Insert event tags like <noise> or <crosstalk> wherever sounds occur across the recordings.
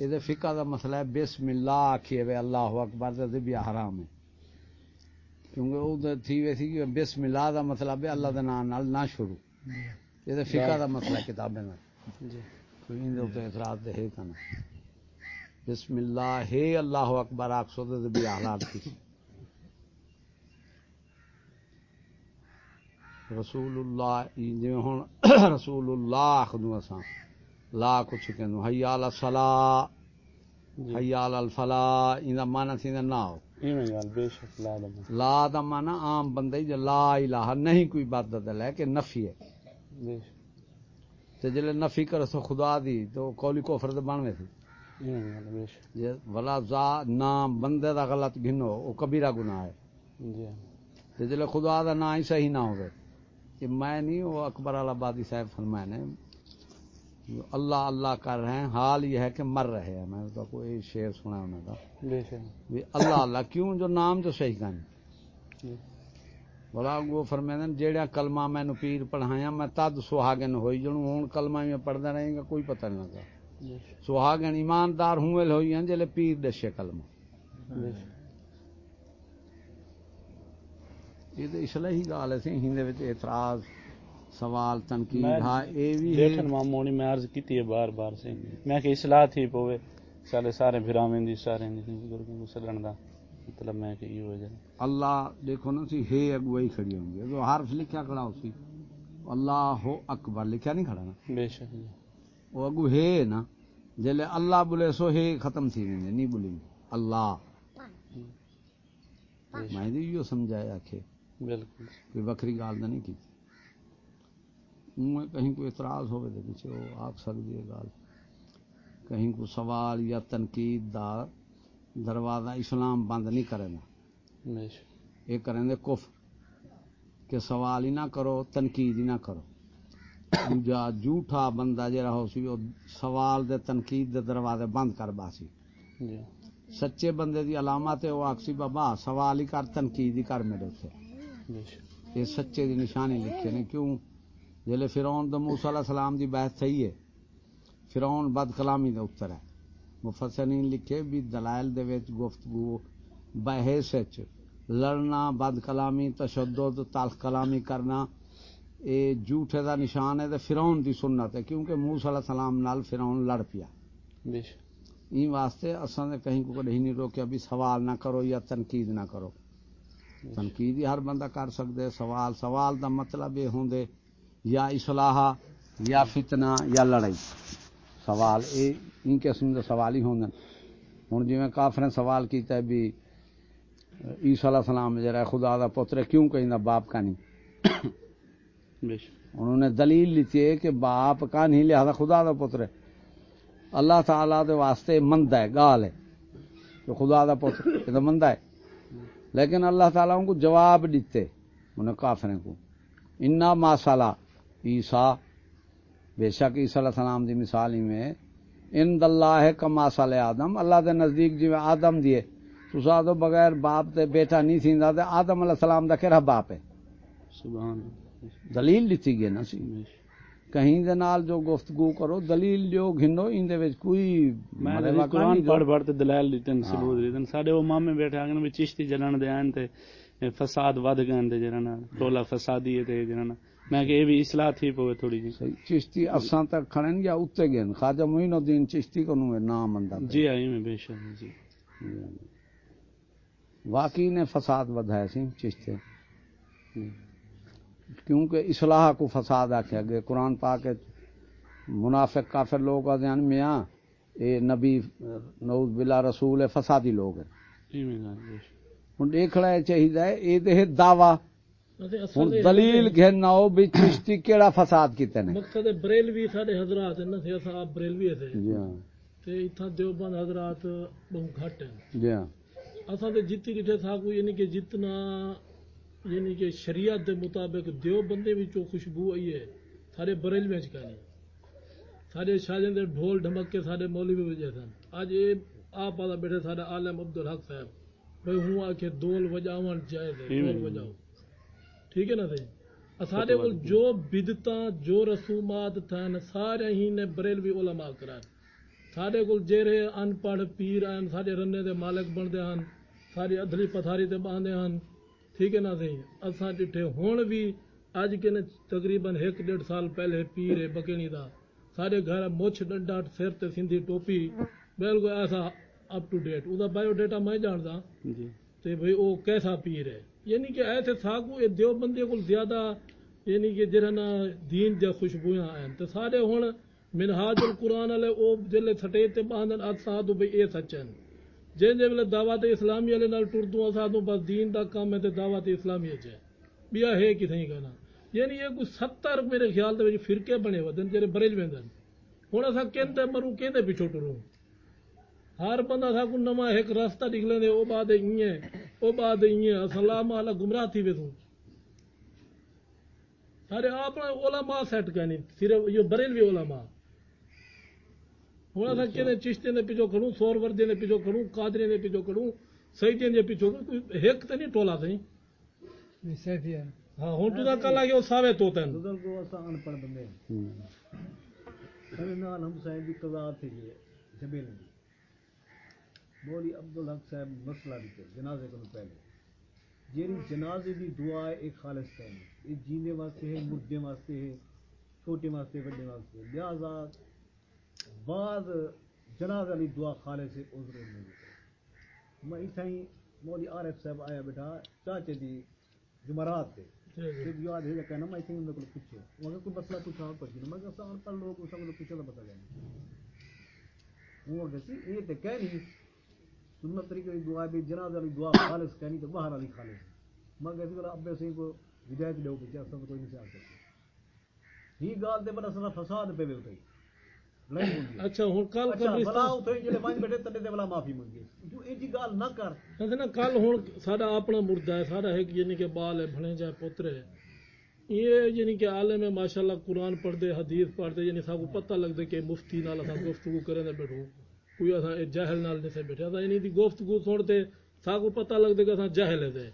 یہ فقہ دا مسئلہ ہے بسم اللہ آکھیے وے اللہ اکبر تے بھی حرام ہے کیونکہ تے تھی وے سی کہ بسم اللہ دا مطلب ہے اللہ دے نام نال نہ شروع یہ فقہ دا مسئلہ ہے کتابیں کوئی دے ہے کنا بسم اللہ ہے اللہ اکبر آکھ سو تے بھی حالات تھی رسول اللہ جی ہوں رسول اللہ آخدوں اساں لا کچھ کہندوں حیا علی الصلاۃ جی۔ حیا علی الفلاح ان دا معنی تھیندا نہ ہو۔ لا دا معنی عام بندے جو لا الہ نہیں کوئی عبادت ہے کہ نفی ہے۔ تے جلے نفی کرے تو خدا دی تو قولی کفر دے بنوے تھی۔ ولا ذا نام بندے دا غلط گھنو او کبیرہ گناہ ہے۔ جی۔ تے جلے خدا دا نام ہی صحیح نہ ہوے کہ میں نہیں وہ اکبر آبادی صاحب فرمائے نے اللہ اللہ کر رہے ہیں حال یہ ہے کہ مر رہے ہیں۔ میں تو کوئی شعر سنا انہوں کا اللہ اللہ کیوں جو نام جو صحیح کہیں جی۔ بڑا وہ فرمائے جیڑا کلمہ میں نو پیر پڑھایا میں تد سہاگن ہوئی جنوں ہوں کلمہ میں پڑھدا رہیں گا کوئی پتہ نہیں لگا۔ سہاگن ایماندار ہوں ہوئی ہیں جلے پیر دشے کلمہ۔ یہ تو اصلاحی گال ہے ہندے وچ اعتراض سوال تنقید ہاں اے ہے۔ دیکھن مامونی میں عرض کیتی ہے بار بار سے۔ میں کہ اصلاح تھی پوے سارے سارے بھراویں دی سارے دی بزرگوں کو سلن دا۔ مطلب میں کہ یہ ہو جائے اللہ دیکھو نا سی ہے اگوائی کھڑی ہوں گی جو حرف لکھا کھڑا ہو سی اللہ ہو اکبر لکھا نہیں کھڑا نا۔ بے شک جی۔ وہ اگو ہے نا جلے اللہ بولے سو ہے ختم تھی ویندے نہیں بولیں اللہ۔ میں دی یہ سمجھایا کہ بالکل۔ کوئی بکری گال نہیں کی۔ کہیں کوئی اعتراض ہوئے دے پیچھے وہ آگ سکتی ہے گال. کہیں کو سوال یا تنقید دا دروازہ اسلام بند نہیں کرے گا۔ یہ کریں دے کفر۔ کہ سوال ہی نہ کرو تنقید ہی نہ کرو۔ دوجا جھوٹا بندہ جڑا ہو سی وہ سوال دے تنقید دے دروازے بند کر باسی جی۔ سچے بندے دی علامت ہے وہ آکسی بابا سوال ہی کر تنقید ہی کر میرے شک۔ یہ سچے دی نشانی لکھے نے کیوں؟ جلے فرعون دا موسی علیہ السلام دی بحث تھی ہے۔ فرعون بد کلامی دے اتر ہے۔ مفسرین لکھے بھی دلائل دے وچ گفتگو بحث وچ لڑنا بد کلامی تشدد تلخ کلامی کرنا اے جھوٹے دا نشان ہے تے فرعون دی سنت ہے کیونکہ موسی علیہ السلام نال فرعون لڑ پیا۔ بے شک۔ این واسطے اساں نے کہیں کو کہیں نہیں روکیا بھی سوال نہ کرو یا تنقید نہ کرو۔ تنقید ہی ہر بندہ کر سکدے سوال سوال دا مطلب یہ ہوندے یا اصلاح یا فتنہ یا لڑائی۔ سوال اے ان قسم دے سوال ہی ہوندے ہن جویں کافر نے سوال کیتا ہے بھی عیسی علیہ السلام ہے خدا دا پتر ہے، کیوں کہندا باپ کا نہیں؟ انہوں نے دلیل لیتی ہے کہ باپ کا نہیں لہذا خدا دا پتر ہے۔ اللہ تعالیٰ دے واسطے مند ہے گال ہے تو خدا دا پتر یہ تو مند ہے۔ لیکن اللہ تعالیٰ ان کو جواب دیتے انہیں کافریں کو۔ انا ماسالہ عیسیٰ بے شک عیسیٰ علیہ السلام دی مثال ہی میں ان اللہ کما سال آدم اللہ دے نزدیک جی آدم دیے تسا تو بغیر باپ تے بیٹا نہیں تھیندا تے آدم علیہ السلام دا کہڑا باپ ہے۔ سبحان دلیل دیتی گئی نا سی۔ کہیں دے نال جو گفتگو کرو دلیل جو گھنو ان دے وچ کوئی میں واقع قرآن پڑھ پڑھ تے دلائل ہیں ہاں۔ ثبوت ہیں ساڈے وہ مامے بیٹھے آگے بھی چشتی جلن دے آن تے فساد ود گئے تے جڑا نا ٹولا فسادی تے جڑا نا میں کہ یہ بھی اصلاح تھی پوے تھوڑی جی۔ صحیح چشتی اساں تک کھڑن یا اوتے گئن خواجہ معین الدین چشتی کو نو نام اندا جی آئی میں بے شک جی۔ واقعی نے فساد ودھایا سی چشتے جی۔ کیونکہ اصلاح کو فساد آکھیا گئے قرآن پاک منافق کافر لوگ آدھے میاں اے نبی نعوذ باللہ رسول ہے فسادی لوگ ہیں۔ شک۔ ہن دیکھنا یہ چاہیے اے تے دعوی۔ ہن دلیل گھن بھی چشتی کیڑا فساد کیتے نے مقصد بریلوی سارے حضرات ہیں نا سی اساں آپ بریلوی تھے جی ہاں۔ تے ایتھاں دیوبند حضرات بہت گھٹ ہیں۔ جی ہاں۔ اساں تے جتنی ڈٹھے تھا کو یعنی کہ جتنا یعنی کہ شریعت دے مطابق دیوبندے وچوں خوشبو آئی ہے سارے بریلوی وچ کا نہیں سارے شاہجہاں دے ڈھول ڈھمک سارے مولوی وجے سن۔ اج اے آپ والا بیٹھے سارے عالم عبدالحق صاحب۔ بھئی ہوں آ کے دول وجاون ہے ایویں۔ دول وجاؤ ٹھیک ہے نا صحیح اسارے جو بدتا جو رسومات تھن سارے ہی نے بریلوی علماء کران سارے کول جیرے ان پڑھ پیر ہیں سارے رنے دے مالک بندے ہیں ساری ادھلی پتھاری تے باندے ہیں ٹھیک ہے نا سی اساں ڈٹھے ہون بھی اج کے نے تقریباً ایک ڈیڑھ سال پہلے پیر ہے بکینی دا۔ سارے گھر مچھ ڈنڈا سر تے سندھی ٹوپی۔ بالکل ایسا اپ ٹو ڈیٹ او دا بایو ڈیٹا میں جاندا۔ جی۔ تے بھئی او کیسا پیر ہے؟ یعنی کہ ایسے ساگو یہ دیو بندی کو زیادہ یعنی کہ جہاں نا دین جا خوشبویاں ہیں تو سارے ہوں منہاج القرآن والے وہ جلے سٹے تے باندھن اج ساں بھئی اے سچ ہیں جن جے ویلے دعوت اسلامی والے نال ٹردوں اساں تو بس دین دا کام ہے تے دعوت اسلامی اچ ہے۔ بیا ہے کتھیں کنا یعنی یہ کوئی 70 میرے خیال دے وچ فرقے بنے ودن، جڑے برج ویندن۔ ہن اساں کیندے مرو کیندے پیچھے ٹروں۔ ہر بندہ تھا کو نما ایک راستہ نکلے دے او بعد ایں ہے او بعد ایں ہے اسلام والا گمراہ تھی وے تو سارے اپنا علماء سیٹ کرنی صرف یہ بریلوی علماء۔ ہونا تھا اچھا۔ کہ چشتے نے پیچھے کھڑوں سور وردے نے پیچھے کھڑوں قادری نے پیچھے کھڑوں سیدیاں دے پیچھو کوئی ہیک تے نہیں ٹولا تھی نہیں سیدی ہاں ہن تو دا کلا کہ او ساوے تو تن دل کو اساں ان پڑھ بندے۔ ہم نال ہم سائیں دی قضا تھی یہ جبیل۔ مولی عبدالحق صاحب مسئلہ لکھے جنازے کو پہلے جیری جنازے دی دعا ہے ایک خالص ہے۔ ایک جینے واسطے ہے مردے واسطے ہے چھوٹے واسطے بڑے واسطے لہذا بعد جنازہ دی دعا خالص ہے عذر میں اتھا ہی مولی عارف صاحب آیا بیٹھا چاچے دی جمعرات تے جب جی، جی۔ یاد ہے کہنا میں اتھا ہی اندر کو پوچھے۔ وہاں کوئی مسئلہ پوچھا اور پوچھنا میں کہا سان پر لوگ اس کو پوچھا تو پتہ گیا وہ کہتے یہ تے کہہ رہی سنت طریقے کی دعا بھی جنازہ علی دعا خالص کہنی تو باہر علی خالص مگر اسی طرح ابے سنگھ کو ہدایت دو کہ اس کو کوئی نہیں آ سکتا گال دے پر اسنا فساد پہ ہوئی اچھا ہن کل کر بلا اوتھے جڑے پانچ بیٹھے تنے دے بلا معافی منگی تو اے جی گال نہ کر۔ تے نا کل ہن ساڈا اپنا مردہ ہے ساڈا ہے کہ یعنی کہ بال ہے بھنے جائے پوتر ہے۔ یہ یعنی کہ عالم ہے ماشاءاللہ قرآن پڑھ دے حدیث پڑھ دے یعنی سب کو پتہ لگ دے کہ مفتی نال اساں گفتگو کرن بیٹھو۔ کوئی اساں جاہل نال نہیں بیٹھے۔ اساں انہی دی گفتگو سن تے سا کو پتہ لگ دے کہ اساں جاہل دے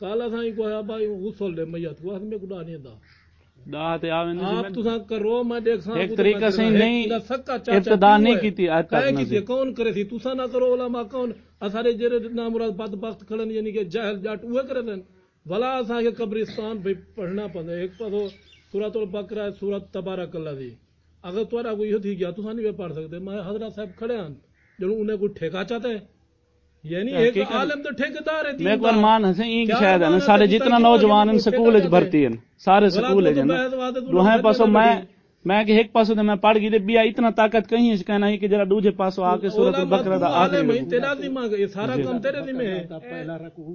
کالا ساں کو ہے بھائی غسل دے میت کو اس میں گناہ نہیں دا دا تے آویں نہیں آپ کرو میں دیکھ ساں ایک طریقہ سے نہیں ابتدا نہیں کیتی آج تک کیتی کون کرے تھی تساں نہ کرو علماء کون؟ اسارے جڑے نامراد بد بخت کھڑن یعنی کہ جاہل جٹ اوے کرے دین۔ بھلا اساں کے قبرستان بھی پڑھنا پندے ایک پاسو سورۃ البقرہ سورۃ تبارک اللہ دی۔ اگر تہاڈا کوئی ہتھی گیا تساں نہیں پڑھ سکدے۔ میں حضرت صاحب کھڑے ہیں جنہوں انہیں کوئی ٹھیکا چاہتا ہے۔ یعنی ایک عالم تو ٹھیکیدار ہے میں ایک بار مان ہسیں این کی شاید ہے سارے جتنا نوجوان ہیں سکول وچ بھرتی ہیں۔ سارے سکول ہیں دوہیں پاسو میں میں کہ ایک پاسو دے میں پڑھ گئی دے بیا اتنا طاقت کہیں ہے کہنا ہی کہ جڑا دوجہ پاسو آ کے سورۃ البقرہ دا آخری میں۔ تیرا ذمہ ہے سارا جی۔ کام تیرے ذمہ ہے۔ پہلا رکوع۔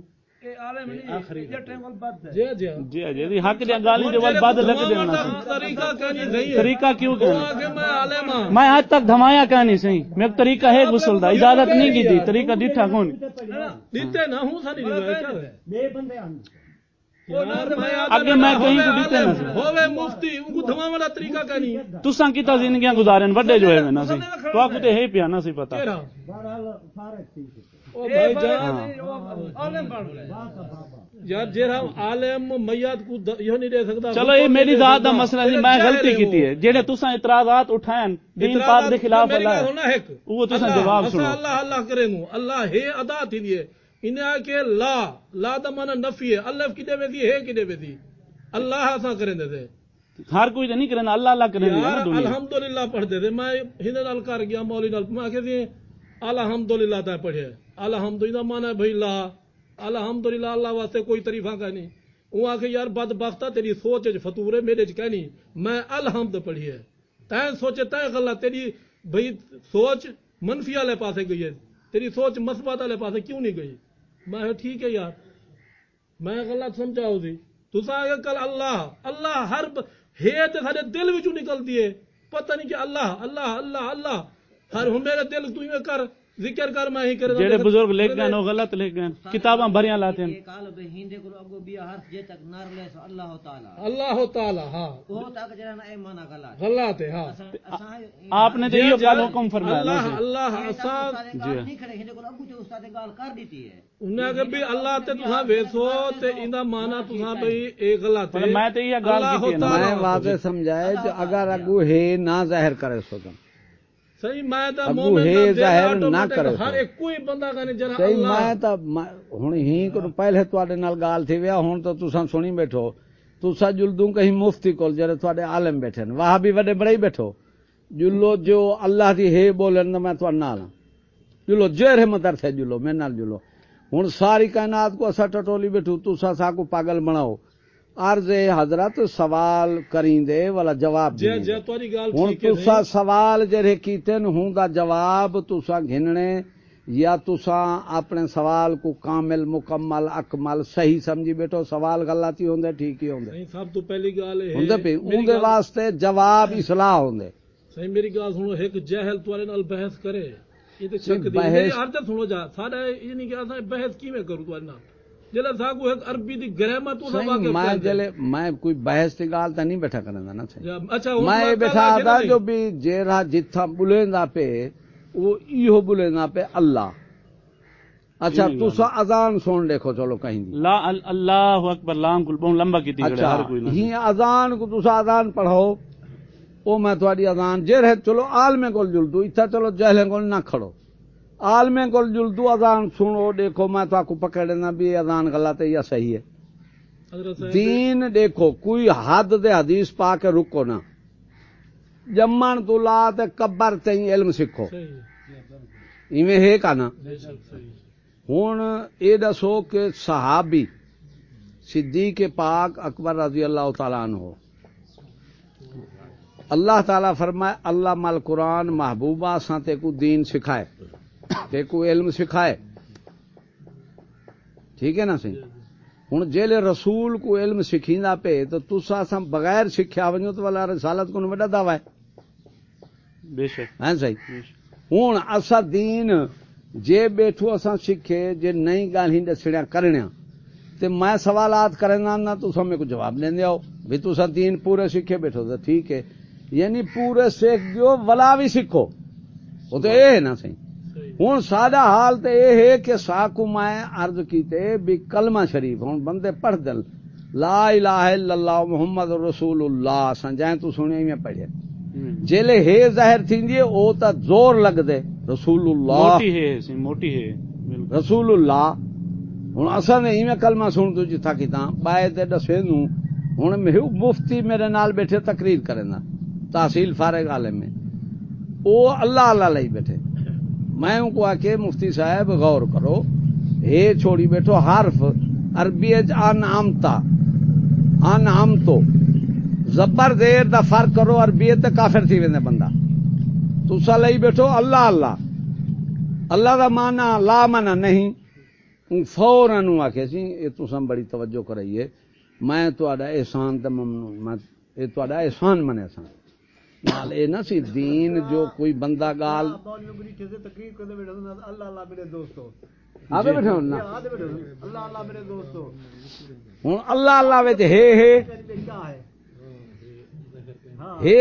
میں آج تک دھمایا کہ نہیں سہی میں طریقہ ہے غسل اجازت نہیں کی طریقہ دیٹھا کون؟ اگے میں کہیں کو دیتے نہ ہوے مفتی ان کو دھواں والا طریقہ کہنی تساں کیتا زندگیاں گزارن بڑے جو ہے نا سی تو آ تے ہے پیا نہ سی پتہ بہرحال فارغ تھی۔ ہاں۔ یار جی عالم میت کو یہ نہیں دے سکتا چلو یہ میری ذات مسئلہ نہیں میں غلطی ہے۔ اعتراضات اٹھائیں دین پاک خلاف اللہ ہے۔ وہ جواب سنو۔ اللہ اللہ کرے نو۔ اللہ ہے ادا تھی دیے کے لا لا دا نفی ہے۔ کی دے ہے کی دے اللہ کریں دے ہر کوئی نہیں اللہ اللہ کریں دے الحمدللہ پڑھ دے۔ میں نال کر گیا نال۔ میں الحمدللہ تا پڑھے الحمد للہ مانا بھائی لا الحمد للہ اللہ واسطے کوئی تریفا کا نہیں۔ وہ آخ یار بد بخت تیری سوچ فتور ہے، میرے کہنی میں الحمد پڑھی ہے۔ تین سوچے تین گلا تیری بھائی سوچ منفی والے پاسے گئی ہے۔ تیری سوچ مثبت والے پاسے کیوں نہیں گئی؟ میں ٹھیک ہے یار۔ میں گلا سمجھا اسی جی۔ تصا کل اللہ اللہ ہر ہے تو سارے دل بچوں نکل دیے پتہ نہیں کہ اللہ اللہ اللہ اللہ۔ ہر ہوں میرے دل تو کر۔ ذکر کر میں ہی کر جڑے بزرگ لکھ گئے نو غلط لکھ گئے کتاباں بھریاں لاتے ہیں۔ کال بہ ہند کو اگو بیا ہر جے تک نار لے سو اللہ تعالی۔ اللہ تعالی ہاں۔ او تک جڑا اے معنی غلط۔ غلط ہے ہاں۔ آپ نے تو یہ جی، گل جی۔ حکم فرمایا اللہ جی۔ اللہ اساں جی۔ نہیں کھڑے ہند کو اگو جو استاد گال کر دیتی ہے۔ انہاں کہ بھی اللہ تے تساں ویسو تے ایندا مانا تساں بھئی اے غلط ہے۔ مطلب میں تے یہ گال کیتی ہے میں واضح سمجھائے کہ اگر اگو ہے نہ ظاہر کرے سو صحیح میں تا ہی سنی بیٹھو۔ تساں جلدوں کہیں مفتی کول جڑے عالم بیٹھے ہیں۔ بھی وڈے بڑے بیٹھو۔ جلو جو اللہ دی ہے بولن میں تواں نال ہاں۔ جلو جہر مدر سے جلو میں جلو۔ ہن ساری کائنات کو اسا ٹٹولی بیٹھو تساں سا کو پاگل بناؤ۔ عرض حضرت سوال کریں دے والا جواب جے جے تواری گال ٹھیک تسا سوال جڑے کیتے نو ہوندا جواب تسا گھننے یا تسا اپنے سوال کو کامل مکمل اکمل صحیح سمجھی بیٹھو سوال غلط ہی ہوندے ٹھیک ہی ہوندے۔ نہیں سب تو پہلی گل ہے ہوندے پہ اون دے واسطے جواب اصلاح ہوندے۔ صحیح میری گل سنو ایک جہل توارے نال بحث کرے یہ تے شک دی ہر تے سنو جا سارا یہ نہیں کہ بحث کیویں کروں توارے نال؟ جلے تھا ایک عربی دی گرامر تو میں جلے میں کوئی بحث تے گال تا نہیں بیٹھا کرندا نا اچھا میں بیٹھا تھا جو بھی جیرا جتھا بلیندا پے وہ ایو بلیندا پے اللہ۔ اچھا تسا اذان سن دیکھو چلو کہیں دی۔ لا اللہ اکبر لام کل بہن لمبا کیتی گڑے اچھا، ہی اذان کو تسا اذان پڑھو او میں تواڈی اذان جے رہے چلو عالم کول جلدو اتھا چلو جہلے کول نہ کھڑو۔ عالمے کول جلدو اذان سنو دیکھو میں تو کو پکڑ لینا بھی اذان غلط ہے یا صحیح ہے؟ دین دیکھو کوئی حد دے حدیث پا کے رکو نہ جمن تو لا تے کبر تے علم سکھو صحیح ایویں ہے کا نا؟ ہوں یہ دسو کہ صحابی صدیق پاک اکبر رضی اللہ تعالیٰ عنہ۔ اللہ تعالیٰ فرمائے اللہ مل قرآن محبوبہ سا تے کو دین سکھائے۔ تے کو علم سکھائے۔ ٹھیک ہے نا سی ہوں جیل رسول کو علم سکھیندا پے تو تسا سا بغیر سکھیا ونجو تو والا رسالت کو وڈا دعوی ہے۔ بے شک۔ صحیح اسا دین جے بیٹھو اساں سکھے جے نئی گالی دسڑیا کرنیا تے میں سوالات کرنا نہ تو میرے کو جواب دین دیو بھی تسا دین پورے سکھے بیٹھو تو ٹھیک ہے۔ یعنی پورے سیکھ گیو ولا بھی سکھو۔ وہ تو اے ہے نا صحیح ہوں سادہ حال تو یہ ہے کہ ساکو میں عرض کیتے بھی کلمہ شریف ہوں بندے پڑھ دل۔ لا الہ الا اللہ محمد رسول اللہ سنجائیں تو سنے میں پڑھے جیلے ہے ظاہر تھیندی او تا زور لگ دے رسول اللہ۔ موٹی ہے موٹی ہے رسول اللہ۔ ہوں اصل نے ایویں کلمہ سن تو جتھا کیتا۔ پائے تے دسے نو ہوں میرے مفتی میرے نال بیٹھے تقریر کرنا تحصیل فارغ عالم میں۔ او اللہ اللہ لئی بیٹھے۔ میں ان کو آ کے مفتی صاحب، غور کرو۔ اے چھوڑی بیٹھو، حرف عربی ان امتا ان امتو زبر دیر دا فرق کرو، عربی تے کافر تھی ویندے بندہ۔ تسا لئی بیٹھو، اللہ اللہ۔ اللہ دا مانا لا مانا نہیں۔ ہوں فوراً آخیا سی یہ تساں بڑی توجہ کرائیے۔ میں تہاڈا احسان تے ممنون، میں یہ تہاڈا احسان منیا سا نال اے نہ سی دین جو کوئی بندہ گال۔ بیٹھے اللہ اللہ نا؟ ہوں وچ ہے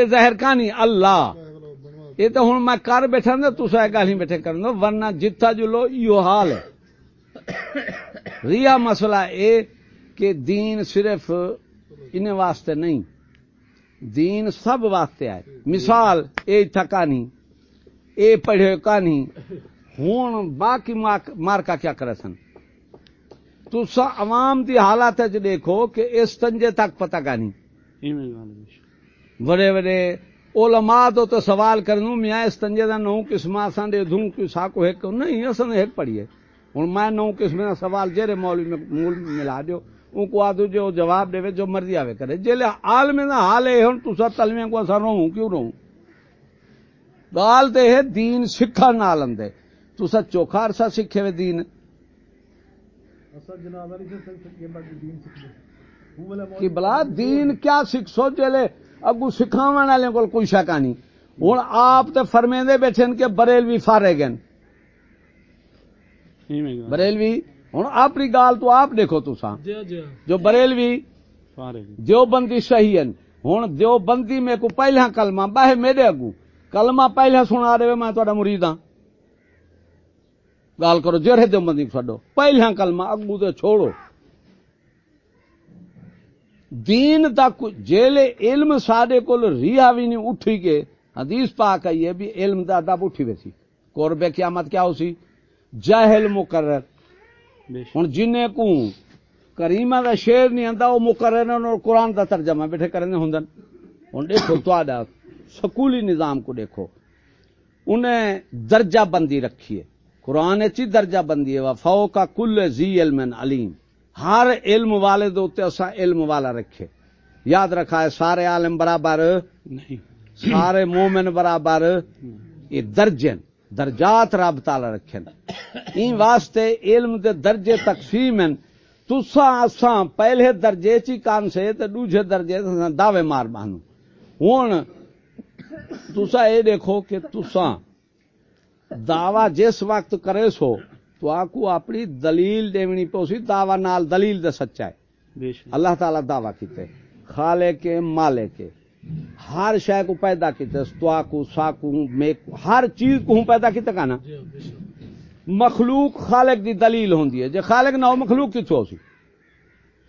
ظاہر کہانی اللہ۔ یہ تو ہوں میں کر بیٹھا نا تسا ایک گل ہی بیٹھے کرنا ورنہ جتھا جلو ایو حال ہے۔ ریا مسئلہ اے کہ دین صرف ان واسطے نہیں دین سب واسطے ہے مثال، اے تھکانی اے پڑھے کہانی ہوں باقی مارکا کیا کرے سن؟ تسا عوام دی حالات دیکھو کہ اس تنجے تک پتہ کہانی بڑے بڑے علماء تو تو سوال کرنو میاں اس تنجے دا نو قسم اساں دے، دوں کہ ساکو ایک نہیں اساں ایک پڑھی ہے۔ ہن میں نو قسم دا سوال جڑے مولوی میں مول ملا دیو۔ ان کو آدو جو جواب دے جو مرضی آوے کرے جے عالم دا حال ہے ہن تسا تلویں کو اساں رہوں کیوں رہوں گال تے ہے دین سکھن نال اندے تسا چوکھا عرصہ سکھے وے دین کہ بلا دین کیا سکھ سو جلے اگو سکھاون والے کول کوئی شک نہیں ہن آپ تے فرمیندے بیٹھے کہ بریلوی فارغ ہیں ایویں گل بریلوی ہوں اپنی گال تو آپ دیکھو تسا جی جی۔ جو بریلوی فارغ دیوبندی صحیح ہیں ہوں دیوبندی میں کو پہلا کلمہ باہے میرے اگو کلمہ پہلا سنا رہے میں تھوڑا مرید ہاں۔ گال کرو جڑے دیوبندی کو چھڈو پہلا کلمہ اگو تے چھوڑو۔ دین دا جیلے علم ساڈے کول ریا بھی نہیں اٹھی کے حدیث پاک آئی ہے بھی علم دا ادب اٹھی ویسی۔ قرب قیامت کیا اسی جاہل مقرر۔ بے شک ہوں جن کو کریمہ دا شعر نہیں آتا وہ مقرر قرآن دا ترجمہ بیٹھے کرنے ہوں ہوں دیکھو تا سکولی نظام کو دیکھو۔ انہیں درجہ بندی رکھی ہے۔ قرآن چی درجہ بندی ہے۔ وفو کا کل زی علم علیم۔ ہر علم والے دے اتنے اسا علم والا رکھے۔ یاد رکھا ہے سارے عالم برابر؟ نہیں۔ سارے مومن برابر؟ یہ درجن۔ درجات رب تعالی رکھے این واسطے علم دے درجے تقسیم ہیں تساں اساں پہلے درجے چی کان سے تے دوسرے درجے تے دعوے مار بانو۔ ہن تساں اے دیکھو کہ تساں دعوی جس وقت کرے سو تو آکو اپنی دلیل دیونی پوسی دعوی نال دلیل دے سچا ہے۔ اللہ تعالی دعویٰ کیتے۔ خالے کے مالے کے ہر شے کو پیدا کیتے استوا کو ساکو میک ہر چیز کو ہوں پیدا کیتے کانا؟ جی مخلوق خالق دی دلیل ہوندی ہے۔ جے خالق نہ ہو مخلوق کتھوں سی؟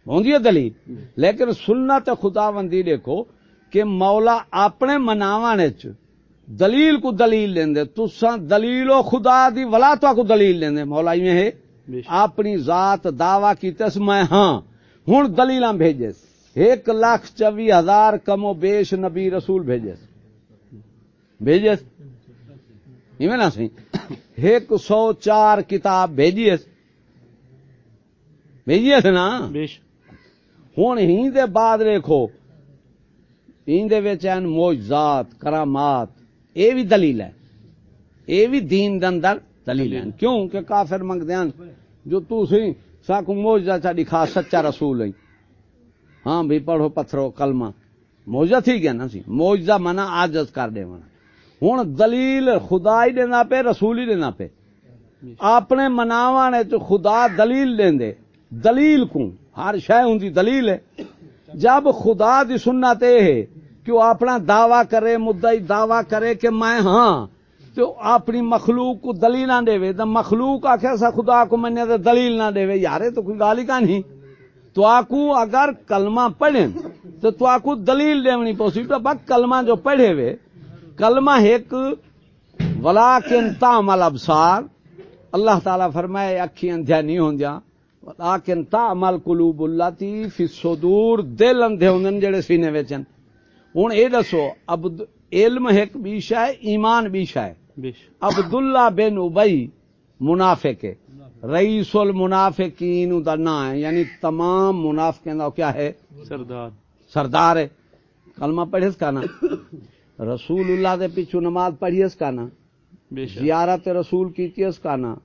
ہوندی ہے دلیل۔ لیکن سنت خداوندی دیکھو کہ مولا اپنے مناوان دلیل کو دلیل لیندے تساں دلیل و خدا دی ولا تو کو دلیل لیندے۔ مولا ایویں ہے اپنی ذات دعوی کیتس میں ہاں ہوں دلیلاں بھیجس ایک لاکھ چوی ہزار کم و بیش نبی رسول بھیجس بھیجس ایویں نہ سی ایک سو چار کتاب بھیجیس بھیجیس نا شک ہوں ہی دے بعد دیکھو این دے وچ ہیں معجزات کرامات۔ اے بھی دلیل ہے اے بھی دین دے اندر دلیل ہے کیوں؟ کہ کافر منگدے ہیں۔ جو تو سی ساکو معجزہ چا دکھا سچا رسول ہے ہاں بھی پڑھو پتھرو، کلمہ۔ معجزہ تھی گیا نا سی۔ معجزہ منا عاجز کر دے منا ہن دلیل خدا ہی دینا پہ رسول ہی دینا پہ اپنے مناوا نے تو خدا دلیل دیندے دلیل کو ہر شے ہوندی دلیل ہے۔ جب خدا دی سنت یہ ہے کہ وہ اپنا دعویٰ کرے، مدعی دعویٰ کرے کہ میں ہاں تو اپنی مخلوق کو دلیل نہ دے تو مخلوق آخر سا خدا کو میں نے دلیل نہ دے یار تو کوئی گال ہی کا نہیں۔ تو آکو اگر کلمہ پڑھیں تو تو آکو دلیل دیونی پوسی۔ تو بس کلمہ جو پڑھے ہوئے کلمہ ایک ولا تعمل ابصار اللہ تعالیٰ فرمائے اکھی اندھیا نہیں ہوندیاں۔ لیکن تعمل قلوب اللہ تی فی صدور دل اندھے ہوندن جڑے سینے وچن ہن اے دسو اب علم ایک بیشا ہے ایمان بیشا ہے۔ عبداللہ بن ابئی منافق ہے۔ رئیس المنافقین دا نام ہے یعنی تمام منافقین دا کیا ہے؟ سردار۔ سردار ہے۔ کلمہ پڑھے اس کا نا؟ رسول اللہ دے پیچھو نماز پڑھی اس کا نا؟ زیارت رسول کیتی اس کا نا؟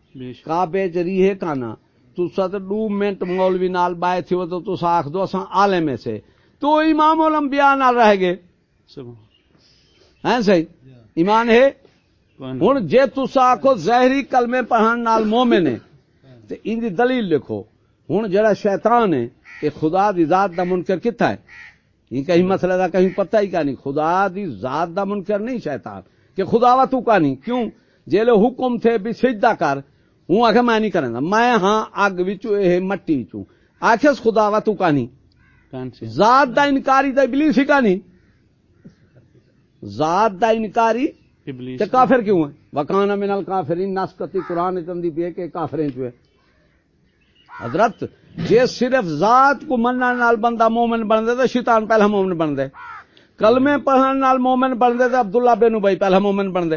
کعبے جریے کا نا؟ تو ست دو منٹ مولوی نال بائے تھی تو تو ساکھ دو اساں عالم میں سے۔ تو امام الانبیاء نال رہ گئے۔ ہیں صحیح؟ ایمان ہے؟ ہوں جے تسا آخو زہری کلمے پڑھن نال مومن ہے تے ان دی دلیل لکھو۔ ہوں جڑا شیطان ہے یہ خدا دی ذات دا منکر کتا ہے؟ یہ کہیں مسئلہ دا کہیں پتہ ہی کا نہیں خدا دی ذات دا منکر نہیں شیطان کہ خدا وا تو کا نہیں کیوں جیلے حکم تھے بھی سجدہ کر ہوں آخ میں نہیں کرنا میں ہاں اگ وچوں اے مٹی چوں آخس خدا وا تو کا نہیں ذات دا انکاری دا ابلیس ہی کا نہیں ذات دا انکاری تے کافر کیوں ہے؟ وکانا من الکافرین نسکتی قرآن چندی پی کہ کافریں چوے حضرت، جے صرف ذات کو مننا نال بندہ مومن بن دے تو شیطان پہلا مومن بن دے۔ کلمے پڑھن نال مومن بن دے تو عبداللہ بن ابئی پہلا مومن بن دے۔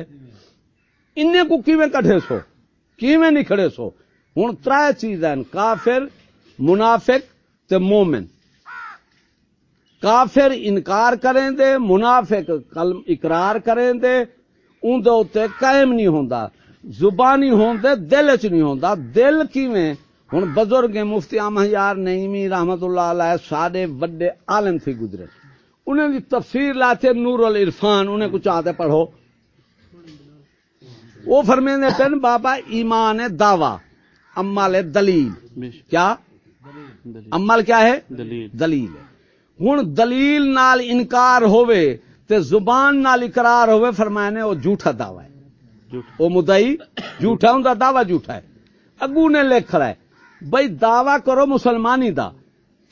انہیں کو کیویں کٹھے سو؟ کیویں نہیں کھڑے سو؟ ہن ترے چیزاں کافر، منافق تے مومن۔ کافر انکار کریں دے، منافق کلم اقرار کریں دے۔ ان دے قائم نہیں ہوندا، زبانی ہوندے دل چ نہیں ہوندا۔ دل کیویں؟ ہن بزرگ مفتی احمد یار نعیمی رحمت اللہ علیہ سارے بڑے عالم تھی گزرے۔ انہیں دی تفسیر لاتے نور العرفان انہیں کچھ آتے پڑھو۔ وہ فرمے نے پن بابا ایمان دعوی عمل ہے دلیل کیا؟ عمل کیا ہے؟ دلیل۔ ہوں دلیل نال انکار ہوئے تے زبان نال اقرار ہوئے فرمایا نے وہ جھوٹا دعوی ہے۔ وہ مدعی جھوٹا ہوں دعوی جھوٹا ہے۔ اگو نے لکھ رہا ہے۔ بھائی دعوی کرو مسلمانی دا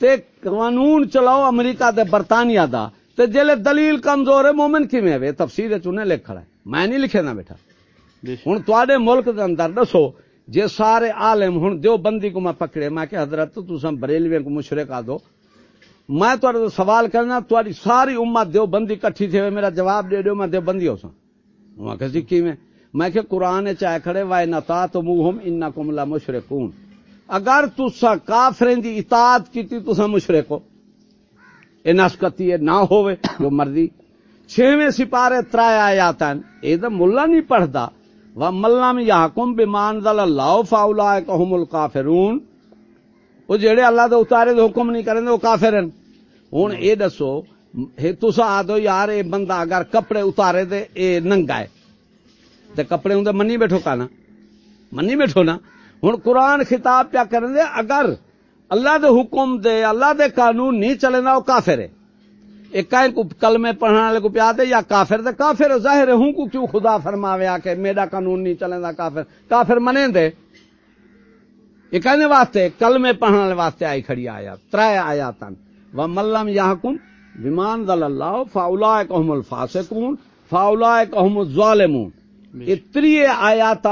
تے قانون چلاؤ امریکہ دے برطانیہ دا۔ تے جلے دلیل کمزور ہے مومن کیویں ہے؟ تفسیر چنے لکھ کھڑا ہے۔ میں نہیں لکھے بے شک ہوں تے ملک دے اندر دسو جے سارے عالم ہوں دیو بندی کو میں پکڑے۔ میں کہ حضرت تو بریلوی کو مشرق آ دو۔ میں تو سوال کرنا تاری ساری امت دیو بندی کٹھی تھے میرا جواب دے دیو میں دیو بندی ہو سا میں کہ سکھی میں؟ میں کہ قرآن چاہے کھڑے وائے نتا تو منہم انکم لا مشرکون اگر تسا کافرین دی اطاعت کیتی تسا مشرک ہو۔ اے نسکتی ہے نہ ہوئے جو مرضی۔ چھویں سپارے ترائے آیات ہیں اے تو ملا نہیں پڑھدا۔ و ملم یحکم بمان ذل اللہ، فاولائک هم الکافرون۔ وہ جڑے اللہ دے اتارے دے حکم نہیں کریں وہ کافر ہیں۔ ہن اے دسو ہے تسا آدو یار، اے بندہ اگر کپڑے اتارے دے، اے ننگا ہے۔ تے کپڑے ہوں منی بیٹھو کا نا منی بیٹھو نا۔ ہوں قرآن خطاب پیا کریں دے، اگر اللہ دے حکم دے، اللہ دے قانون نہیں چلے نا وہ کافر ہے۔ ایک کلمے پڑھنے والے کو پیا دے، یا کافر دے۔ کافر ظاہر ہوں کو کیوں خدا فرماوے آ کہ میرا قانون نہیں چلے دا کافر۔ کافر منے دے۔ یہ کہنے واسطے، کلمے پڑھنے والے واسطے آئی کھڑی آیا ترائے آیا تن و ملم یحکم بمان ذل اللہ فاولائک هم الفاسقون فاولائک هم الظالمون۔ یہ تری آیات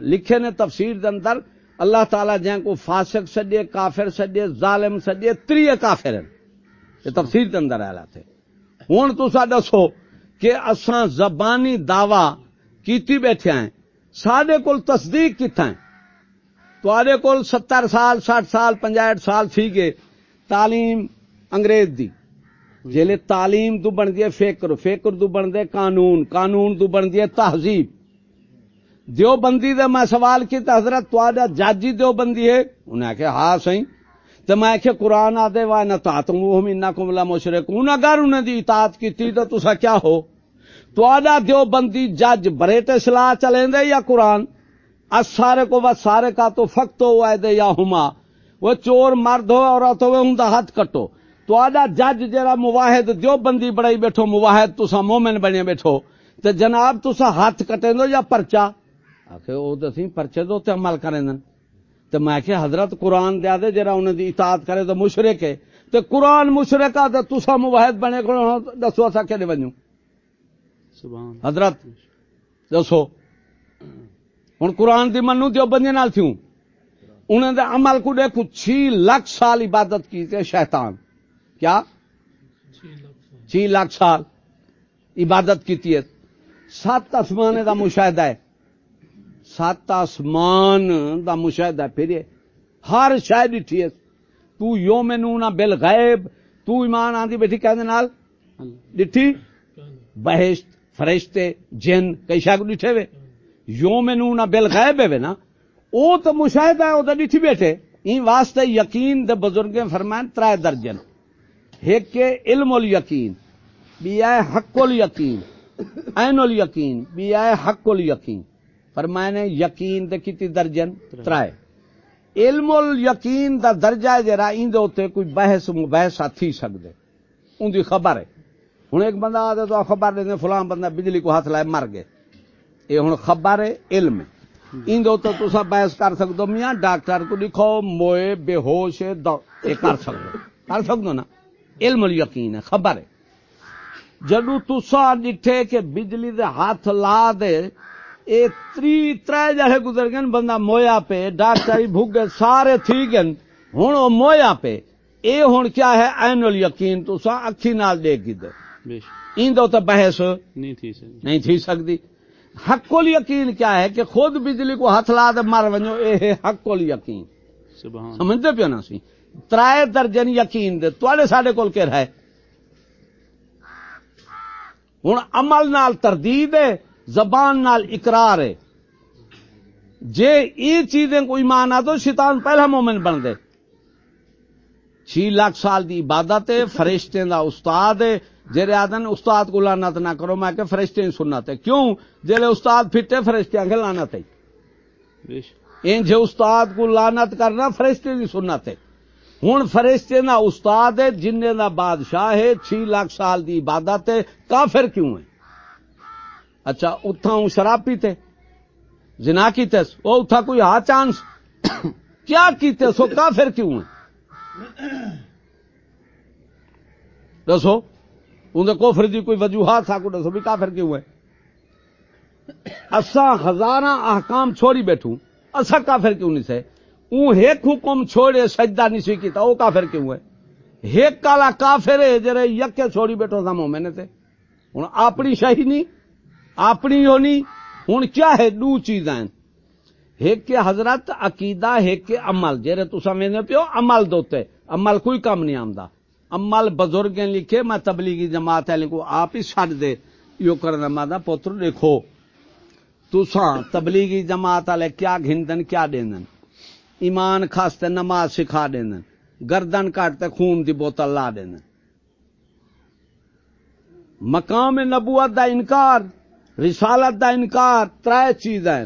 لکھے نے تفسیر دے اندر اللہ تعالی جن کو فاسق سڈے کافر سڈے ظالم سڈے تری کافر ہیں۔ یہ تفسیر دے اندر آیا تھے۔ ہوں تسا دسو کہ اساں زبانی دعوی کیتی بیٹھے ہیں۔ سڈے کول تصدیق کتنا ہے۔ تے کول ستر سال سٹھ سال پنجاٹ سال تھی گئے۔ تعلیم انگریز دی۔ جیلے تعلیم تو بن دیے فکر فکر تو بن دے قانون قانون تو بن دیے تہذیب۔ دیو بندی دے میں سوال کیتا، حضرت تو جاجی دیو بندی ہے انہیں کہ ہاں صحیح تو میں کہ قرآن آدے وا نہ تاتم وہ مینا کملا مشرکون۔ اگر انہیں دی اطاعت کیتی تو تسا کیا ہو؟ تو آدھا دیو بندی جج بریٹ سلاح چلیں دے یا قرآن؟ از سارے کو بس سارے کا تو فقط ہوا دے یا ہما۔ وہ چور مرد ہو، عورت ہوئے ہوں دا ہاتھ کٹو۔ تو آدھا جج جرا مواحد دیو بندی بڑائی بیٹھو مواحد تسا مومن بنے بیٹھو تے جناب تسا ہاتھ کٹے دو یا پرچا آخر وہ تو سی پرچے دو تے عمل کریں دن۔ تے میں کہ حضرت قرآن دیا دے جرا انہیں دی اطاعت کرے تو مشرک ہے۔ تے قرآن مشرک آ تے تسا مواحد بنے کو دسو اسا کہ سبحان حضرت دسو۔ ہوں قرآن دی منو دیو بندے نال تھیوں۔ انہوں عمل کو دیکھو چھ لاکھ سال عبادت کی تے شیطان۔ کیا؟ چھ لاکھ سال۔ عبادت کی ہے۔ سات آسمان دا مشاہدہ ہے۔ سات آسمان دا مشاہدہ ہے۔ پھر ہر شاید ڈٹھی ہے۔ تو یوم نونا بل غیب۔ تو ایمان آندی بیٹھی کہنے نال؟ ڈٹھی بہشت، فرشتے، جن، کئی شاہ کو ڈٹھے ہوئے۔ یوم نونا بل غیب ہے نا۔ او تو مشاہدہ ہے، او تو ڈٹھی بیٹھے۔ این واسطے یقین دے بزرگیں فرمائیں ترائے درجن۔ ایک علم الیقین بی آئے حق الیقین، عین الیقین بی آئے حق الیقین۔ فرمائے نے یقین دے کتی درجن ترائے۔ علم الیقین دا درجہ ہے جرا این دے ہوتے کوئی بحث مبحث تھی سکدے۔ ان دی خبر ہے۔ ہوں ایک بندہ آدھے تو خبر دے فلاں بندہ بجلی کو ہاتھ لائے مر گئے۔ یہ ہوں خبر ہے، علم ہے۔ ان دو تو تسا بحث کر سکدو میاں، ڈاکٹر کو لکھو، موئے، بے ہوش ہے، دو یہ کر سکدو۔ کر سکدو نا۔ علم الیقین ہے خبر ہے۔ جدو تسا ڈٹھے کہ بجلی دے ہاتھ لا دے اے تری ترے جڑے گزر گئے بندہ مویا پہ ڈاکٹر بھوگے سارے تھی گئے ہوں وہ مویا پہ اے ہوں کیا ہے؟ عین الیقین تسا اکھی نال دیکھ دے۔ بے شک۔ این دو تو بحث نہیں تھی سکتی۔ حق یقین کیا ہے کہ خود بجلی کو ہاتھ لا دے مر ونجو اے حق یقین سبحان سمجھتے پیو نا سی؟ ترائے درجن یقین دے تے سڈے کول کہ ہے۔ ہوں عمل نال تردید ہے زبان نال اقرار ہے۔ جے یہ چیزیں کوئی ایمان آ تو شیطان پہلا مومن بن دے۔ چھ لاکھ سال دی عبادت ہے فرشتے دا استاد ہے۔ جیرے آدن استاد کو لانت نہ کرو میں کہ فرشتے ہی سنت ہے۔ کیوں؟ جیلے استاد پھٹے فرشتے آنکھے لانت ہے۔ بے شک۔ ان جے استاد کو لانت کرنا فرشتے دی سنت ہے۔ ہوں فرشتے دا استاد ہے، جن دا بادشاہ ہے، چھ لاکھ سال دی عبادت ہے، کافر کیوں ہے اچھا اتھا ہوں شراب پیتے جنا کیتے وہ اتھا کوئی ہا چانس کیا کیتے سو؟ کافر کیوں ہے دسو اندر کوفر دی کوئی وجوہات تھا کو دسو بھی کافر کیوں ہے اساں ہزاراں احکام چھوڑی بیٹھوں اسا کافر کیوں نہیں سے اون ایک حکم چھوڑے، سجدہ نہیں کیتا وہ کافر کیوں ہے؟ ایک کالا کافر ہے جڑے یکے چھوڑی بیٹھو تھا مومن تے ہن اپنی شہی نہیں، اپنی ہونی ہن کیا ہے؟ دو چیزاں۔ ہیں ایک کے حضرت عقیدہ ایک کے عمل۔ جیرے تسا ویندے پیو، عمل دوتے عمل کوئی کام نہیں آمدا عمل بزرگیں لکھے، میں تبلیغی جماعت ہے لکھو آپ ہی چھڈ دے۔ یو کرنا مادا پتر دیکھو۔ تساں تبلیغی جماعت والے کیا گھندن، کیا دیندن ایمان خاستے نماز سکھا دیندن گردن کاٹتے خون دی بوتل لا دیندن مقام نبوت دا انکار، رسالت دا انکار، ترے چیزیں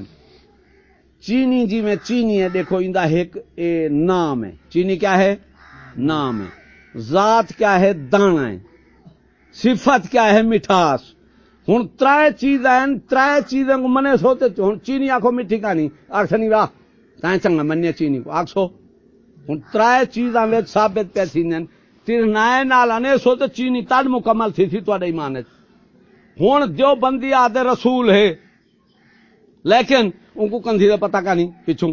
چینی جی میں چینی ہے، دیکھو اندا ایک اے نام ہے۔ چینی کیا ہے؟ نام ہے۔ ذات کیا ہے؟ دانا ہے۔ صفت کیا ہے؟ مٹھاس۔ ہوں تر چیز ہیں تر چیزیں کو منے سوتے ہوں چینی آخو میٹھی کہانی۔ آخ نہیں واہ چنگا منیا چینی کو آخسو ہوں تر چیزاں ثابت پہ تھی تیرنائے نال انے سوتے چینی تد مکمل تھی تھی تو ایمان ہوں جو بندی آدھے رسول ہے۔ لیکن ان کو کندھی کا پتا کا نہیں۔ پچھوں۔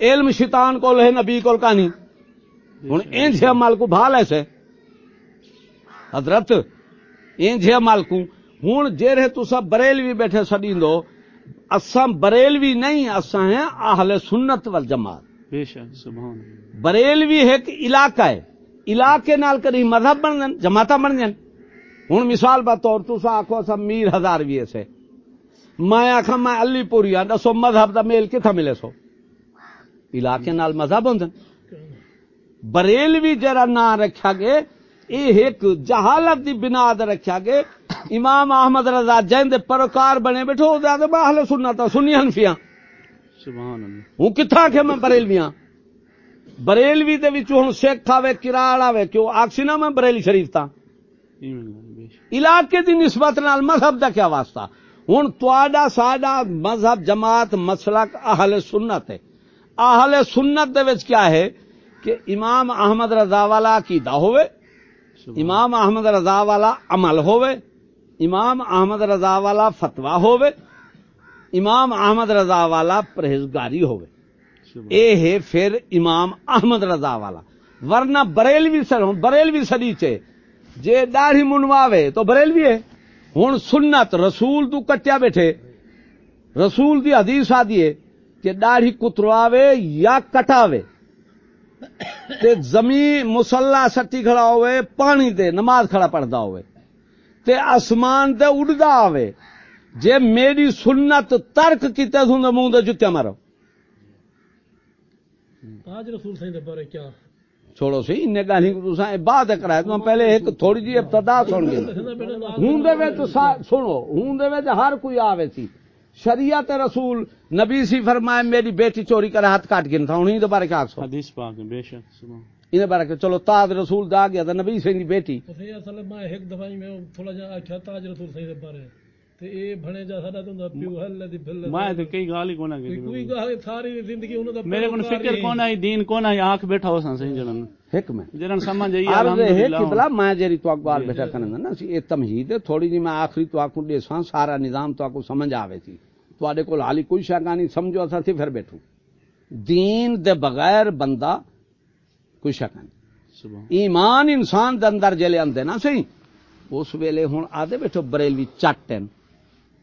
علم شیطان کو ہے، نبی کو کا نہیں۔ ہوں انج عمل کو بھال ایسے حضرت انج عمل کو۔ ہوں جے رہے تو سب بریلوی بیٹھے سڈیندو اساں بریلوی نہیں اساں ہیں اہل سنت والجماعت۔ بے شک سبحان اللہ۔ بریلوی ایک علاقہ ہے۔ علاقے نال کدی مذہب بن جان جماعت بن جان ہوں مثال بطور تسا آخو سب میر ہزار بھی سے میں آخا میں علی پوری ہاں دسو مذہب دا میل کتنا ملے سو۔ علاقے نال مذہب ہوں بریلوی جرا نا رکھا گے یہ ایک جہالت دی بنا رکھا گے امام احمد رضا جین دے پروکار بنے بیٹھو دے آدھے باہل سننا تا سنی حنفیاں۔ سبحان اللہ۔ ہوں کتھا کہ میں بریلویاں؟ بریلوی دے وچوں ہن سکھ آوے کراڑ آوے کیوں آکسی نا میں بریلی شریف تا علاقے دی نسبت نال مذہب دا کیا واسطہ؟ ہوں تواڈا ساڈا مذہب جماعت مسلک اہل سنت ہے۔ اہل سنت دے وچ کیا ہے؟ کہ امام احمد رضا والا عقیدہ ہوئے امام احمد رضا والا عمل ہوئے امام احمد رضا والا فتوا ہوئے امام احمد رضا والا پرہیزگاری سبحان اے ہے پھر امام احمد رضا والا۔ ورنہ بریلوی سر بریلوی سڑی چے جے داڑھی منواوے تو بریلوی ہے۔ ہوں سنت رسول تو کٹیا بیٹھے۔ رسول دی حدیث آدھی ہے کہ داڑھی کترواوے یا کٹاوے۔ تے زمین مسلح سٹی کھڑا ہوئے پانی دے نماز کھڑا پڑھدا ہوئے تے آسمان تے اڑدا آوے۔ جے میری سنت ترک کیتے سن منہ دے جتیا مارو۔ تاج رسول سائیں دے بارے کیا؟ چھوڑو سی ان گالی کو تساں بعد کرایا۔ تو پہلے ایک تھوڑی جی ابتدا سن گئے ہوں دے وچ سا- سنو ہوں دے وچ ہر کوئی آوے سی۔ شریعت رسول نبی سی فرمائے میری بیٹی چوری کر ہاتھ کاٹ گن تھا ہوں دے بارے کیا سو حدیث پاک ہے بے شک سبحان ان بارے کہ چلو تاج رسول دا گیا تھا نبی سی دی بیٹی اصل میں ایک دفعہ ہی میں تھوڑا جہا آخیا تاج رسول سائیں دے بارے تے اے بھنے جا ساڈا تو پیو ہل دی بھل میں تو کئی گال ہی کونا کوئی کی کوئی گل ساری زندگی انہاں دا میرے کو فکر کون آئی دین کون آئی آنکھ بیٹھا ہو سن صحیح جڑن حکم ہے جڑن سمجھ آئی عرض ہے کہ الحمدللہ بلا میں جری تو اخبار بیٹھا کرنا نا سی یہ تمہید تھوڑی جی میں آخری تو آکو دیساں سارا نظام تو آکو سمجھ آوے تھی تو کول حالی کوئی شاگا نہیں سمجھو اسا تھی پھر بیٹھو دین دے بغیر بندہ کوئی شاگا نہیں۔ ایمان انسان دے اندر جلے اندے نا سی اس ویلے ہن آدھے بیٹھو بریلوی چٹن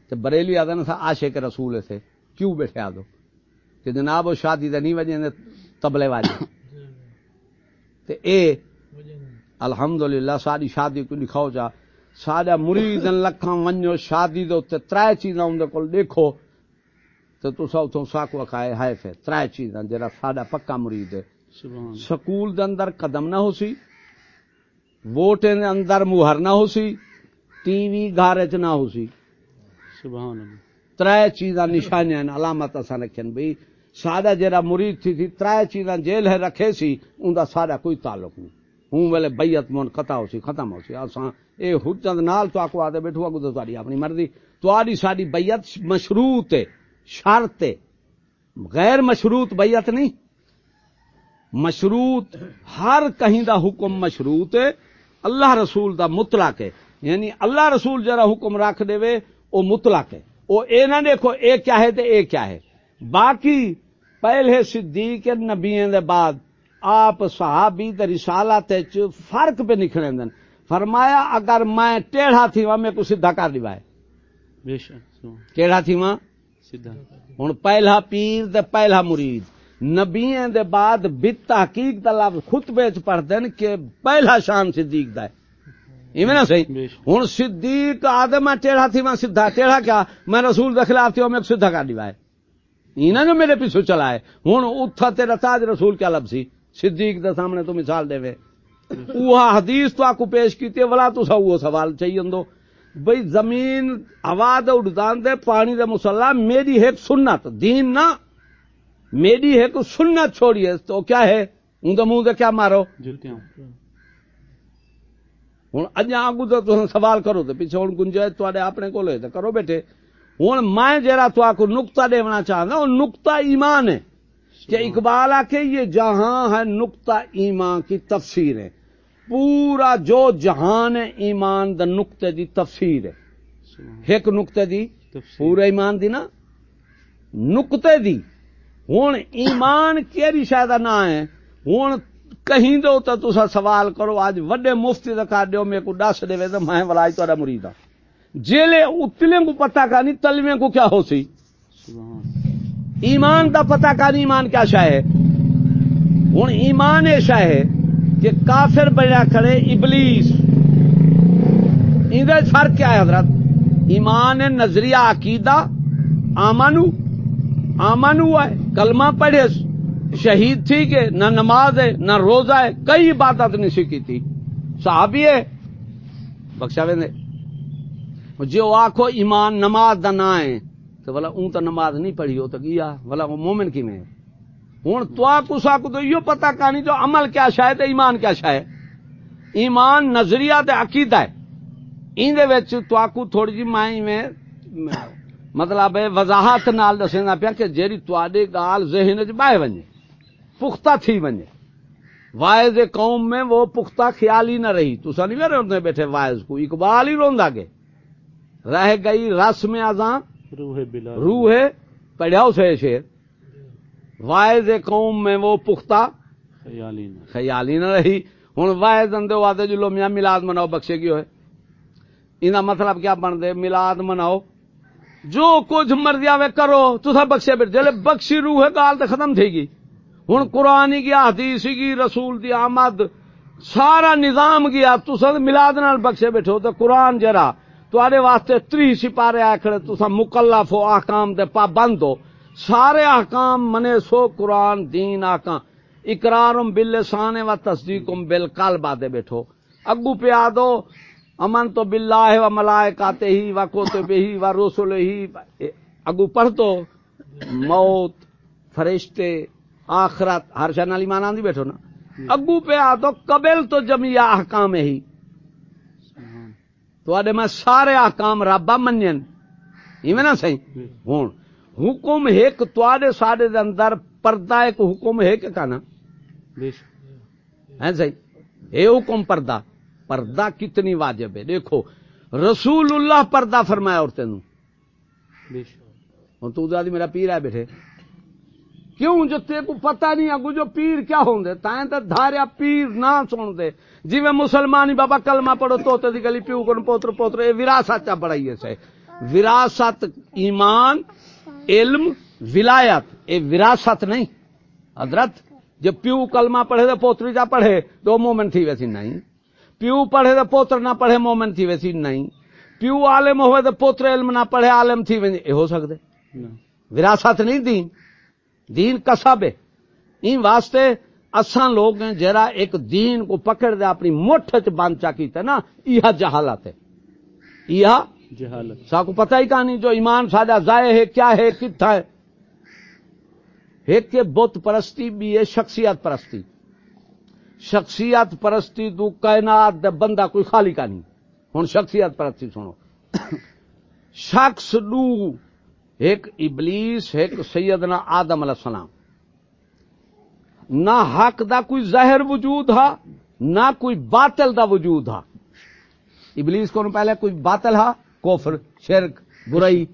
تے بریلوی آدھے نا تھا عاشق رسول تھے۔ کیوں بیٹھے آدھو؟ کہ جناب وہ شادی دے نہیں وجہ نے تبلے واجے۔ تے اے الحمدللہ ساری شادی کو لکھاؤ جا۔ سارا مرید لکھاں ونجو شادی دے تے ترے چیزاں اون دے کول دیکھو۔ تے تساں اتوں ساکو کھائے ہائے پھر ترے چیزاں جڑا ساڈا پکا مرید ہے۔ سکول دے اندر قدم نہ ہو سی ووٹ دے اندر مہر نہ ہو سی ٹی وی گھر چ نہ ہو سی سبحان اللہ۔ ترے چیزاں نشانیاں علامت اساں رکھن بھئی ساڈا جڑا مرید تھی تھی ترے چیزاں جیل ہے رکھے سی اوندا ساڈا کوئی تعلق نہیں۔ ہوں ویلے بیعت من قطع ہو سی ختم ہو سی اساں اے حجت نال تو آکو آدے بیٹھو اگو تو تہاڈی اپنی مرضی۔ تہاڈی ساڈی بیعت مشروط ہے شرط ہے۔ غیر مشروط بیعت نہیں۔ مشروط ہر کہیں دا حکم مشروط ہے اللہ رسول دا مطلق ہے۔ یعنی اللہ رسول جرا حکم رکھ دے وے او مطلق ہے۔ او اے نہ دیکھو اے کیا ہے تے اے کیا ہے۔ باقی پہلے صدیق نبیوں دے بعد آپ صحابی تے رسالت فرق پہ نکھڑیں فرمایا اگر میں ٹیڑھا تھی میں کو سیدھا کر دیوائے بے شک ٹیڑھا تھی وہاں سیدھا۔ ہوں پہلا پیر تے پہلا مرید۔ نبیوں دے بعد بت تحقیق دا لفظ خطبے چ پڑھتے ہیں کہ پہلا شان صدیق دا ہے۔ ایویں نا صحیح؟ ہوں صدیق آدم ٹیڑھا تھی میں سیدھا ٹیڑھا کیا میں رسول دے خلاف تھی وہ میں سیدھا کر دیوا ہے اینا جو میرے پیچھے چلا ہے ہوں اتھا تیرا تاج رسول کیا لب سی؟ صدیق دے سامنے تو مثال دے وے۔ وہ حدیث تو آپ کو پیش کی ولا تو سا وہ سوال چاہیے اندو۔ بھئی زمین ہوا دے اڑدان دے پانی دے مسلح میری ایک سنت دین نہ۔ میری ایک سنت چھوڑیے تو کیا ہے؟ ان دے منہ کیا مارو؟ ہوں۔ اجا آگو تو تساں سوال کرو تو پیچھے ہوں گنجائش تے اپنے کو تو کرو بیٹھے۔ ہوں میں جرا تو کو نقطہ دینا چاہتا وہ نقطہ ایمان ہے۔ کہ اقبال آ کے یہ جہاں ہے نقطہ ایمان کی تفسیر ہے۔ پورا جو جہان ہے ایمان دا نقطے دی تفسیر ہے۔ ایک نقطے دی پورا ایمان دی نا؟ نقطے دی۔ ہوں ایمان کیڑی شاید نہ ہے ہوں کہیں دو تو تسا سوال کرو اج وڈے مفتی دا کر دیو میرے کو دس دے تو میں ولاج تا مرید ہاں۔ جیلے اتلے کو پتہ کا نہیں، تلوے کو کیا ہو سی؟ ایمان دا پتہ کا نہیں، ایمان کیا شاہ ہے؟ ہوں ایمان یہ شاہ ہے کہ کافر بنیا کھڑے، ابلیس۔ اندر فرق کیا ہے حضرت؟ ایمان ہے نظریہ، عقیدہ، آمانو آمانو ہے، کلمہ پڑھے شہید تھی کہ نہ نماز ہے، نہ روزہ ہے، کئی عبادت نہیں سیکھی تھی۔ صحابی ہے، بخشا وے جو آخو ایمان نماز دا نہ ہے، تو بلا اون تو نماز نہیں پڑھی ہو تو کیا؟ بلا وہ مومن کی میں ہوں تو کسا کو تو یہ پتا کہانی، جو عمل کیا شاید ہے، ایمان کیا شاید ایمان نظریہ تے عقیدہ ہے۔ ان دے وچ تو کو تھوڑی جی میں میں مطلب ہے وضاحت نال دسنا پیا کہ جیڑی تواڈے گال ذہن وچ بہ ونجے پختہ تھی ونجے۔ وائز قوم میں وہ پختہ خیال ہی نہ رہی۔ تو نہیں ہوتے بیٹھے وائز کو اقبال ہی روندا گے رہ گئی رس میں ازاں روح بلا روح ہے پڑھیا اسے شیر وائز قوم میں وہ پختہ خیالی نہ نہ رہی۔ ہوں وائز اندے واتے جو میاں میلاد مناؤ بخشے کی ہوئے۔ انہا مطلب کیا بن دے؟ میلاد مناؤ۔ جو کچھ مرضی آوے کرو، تسا بخشے بیٹھ جلے بخشی روح ہے گال تے ختم تھے گی۔ ہوں قرآن گیا حدیث کی رسول دی آمد، سارا نظام گیا۔ تسا میلاد نال بخشے بیٹھو تو قرآن جرا۔ تواڈے واسطے تری سپارے آکھڑے تسا مکلف ہو، احکام دے پابند ہو۔ سارے احکام منے سو قرآن دین آکاں۔ اقرارم باللسان و تصدیقم بالقلب آدے بیٹھو۔ اگو پہ آدو امن تو باللہ و ملائکاتے ہی و کتبہ ہی و رسول ہی۔ اگو پڑھ تو موت فرشتے آخرت ہر شہ نال ایمان آندی بیٹھو نا۔ اگو پہ آدو قبل تو جمعیہ احکام ہی۔ تو میں سارے احکام ربا منین۔ ایویں نا صحیح ہوں حکم ایک تواڈے سارے دے اندر پردہ ایک حکم ہے کہ کنا بے شک۔ ہے صحیح اے حکم پردہ۔ پردہ کتنی واجب ہے۔ دیکھو رسول اللہ پردہ فرمایا شک۔ ہوں تو دادی میرا پیر ہے بیٹھے۔ کیوں جو تے کو پتہ نہیں اگو جو پیر کیا ہوں دے؟ تائیں تے دھاریا پیر نہ سن دے۔ جی میں مسلمانی بابا کلمہ پڑھو توتے دی گلی پیو کن پوتر پوتر اے وراثت چا بڑھائی سے۔ وراثت ایمان علم ولایت اے وراثت نہیں۔ حضرت جب پیو کلمہ پڑھے تو پوتری جا پڑھے تو مومن تھی ویسی نہیں۔ پیو پڑھے تو پوتر نہ پڑھے مومن تھی ویسی نہیں۔ پیو عالم ہوئے تو پوتر علم نہ پڑھے عالم تھی ویسی اے ہو سکتے وراثت نہیں دین۔ دین کسب ہے۔ ان واسطے اساں لوگ ہیں جرا ایک دین کو پکڑ دے اپنی مٹھ چ بند چا کیتا نا یہ جہالت ہے۔ یہ جہالت۔ سا کو پتہ ہی کہانی جو ایمان ساڈا ضائع ہے کیا ہے کتھا ہے۔ ایک کے بت پرستی بھی ہے شخصیت پرستی۔ شخصیت پرستی تو کائنات دے بندہ کوئی خالی کا نہیں ہن شخصیت پرستی سنو۔ شخص دو ایک ابلیس ایک سیدنا آدم علیہ السلام۔ نہ حق دا کوئی ظاہر وجود ہا نہ کوئی باطل دا وجود ہا۔ ابلیس کو پہلے کوئی باطل ہا کوفر شرک برائی۔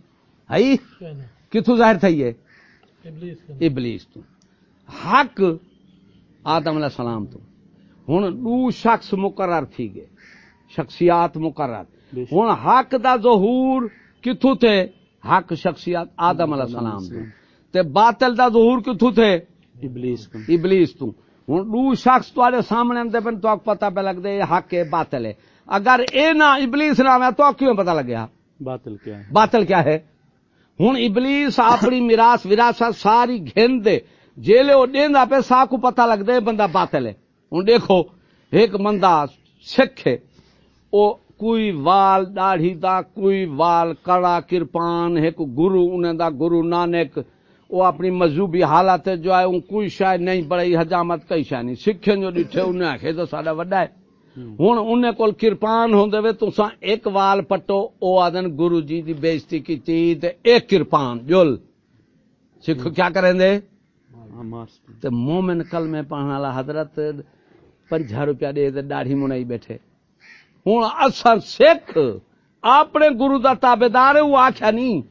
ہے کہنا کتوں ظاہر تھی یہ ابلیس تو۔ حق آدم علیہ السلام تو۔ ہوں دو شخص مقرر تھی گئے شخصیات مقرر۔ ہوں حق دا ظہور کتوں تھے؟ حق شخصیات آدم علیہ السلام تو تے باطل دا ظہور کتوں تھے؟ ابلیس ابلیس تو ہوں دو شخص تھوڑے سامنے آتے پن تو پتہ پہ لگتے یہ حق ہے باطل ہے۔ اگر اے نہ ابلیس نام ہے تو کیوں پتہ لگیا باطل کیا ہے؟ باطل کیا ہے؟ ہوں ابلیس اپنی میراث وراثت ساری گھن دے جیلے وہ دیندا پہ سا کو پتہ لگتا ہے بندہ باطل ہے۔ ہوں دیکھو ایک بندہ سکھ ہے او کوئی وال داڑھی دا کوئی وال کڑا کرپان ایک گرو انہیں دا گرو نانک وہ اپنی مذہبی حالت جو ہے ان کوئی شاید نہیں بڑی حجامت کئی شاید نہیں۔ سکھیں جو ڈٹھے انہیں آخے تو ساڈا وڈا ہے۔ ہوں انہیں کول کرپان ہوندے وے تساں ایک وال پٹو او آدن گرو جی دی بےزتی کیتی تے ایک کرپان جل۔ سکھ کیا کریں دے؟ ہاں،۔ تے مومن کلمے پڑھنے والا حضرت پنجا روپیہ دے تے داڑھی منائی بیٹھے۔ ہوں اصل سکھ، اپنے گرو دا تابے دار ہے، وہ آخیا نہیں۔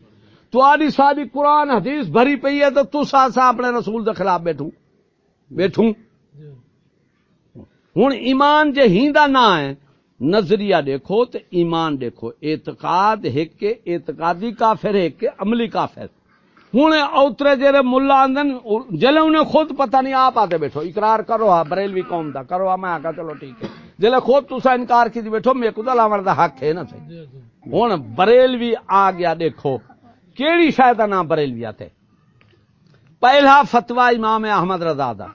تاری ساری قرآن حدیث بھری پئی ہے تو تسا سا اپنے رسول دے خلاف بیٹھوں۔ بیٹھوں۔ ہوں ایمان جے ہیندا نہ ہے، نظریہ دیکھو تے ایمان دیکھو۔ اعتقاد ایک کے، اعتقادی کافر ایک کے، عملی کافر۔ ہوں اوترے جڑے ملا آندن جلے انہیں خود پتہ نہیں آپ آتے بیٹھو اقرار کرو ہاں بریلوی قوم دا کرو ہاں میں آکا چلو ٹھیک ہے۔ جلے خود تسا انکار کی بیٹھو میرے کو تو لاون دا حق ہے نا جی جی۔ ہوں بریلوی آ گیا دیکھو کیڑی شاید دا نام بریلوی آتے؟ پہلا فتوا امام احمد رضا دا۔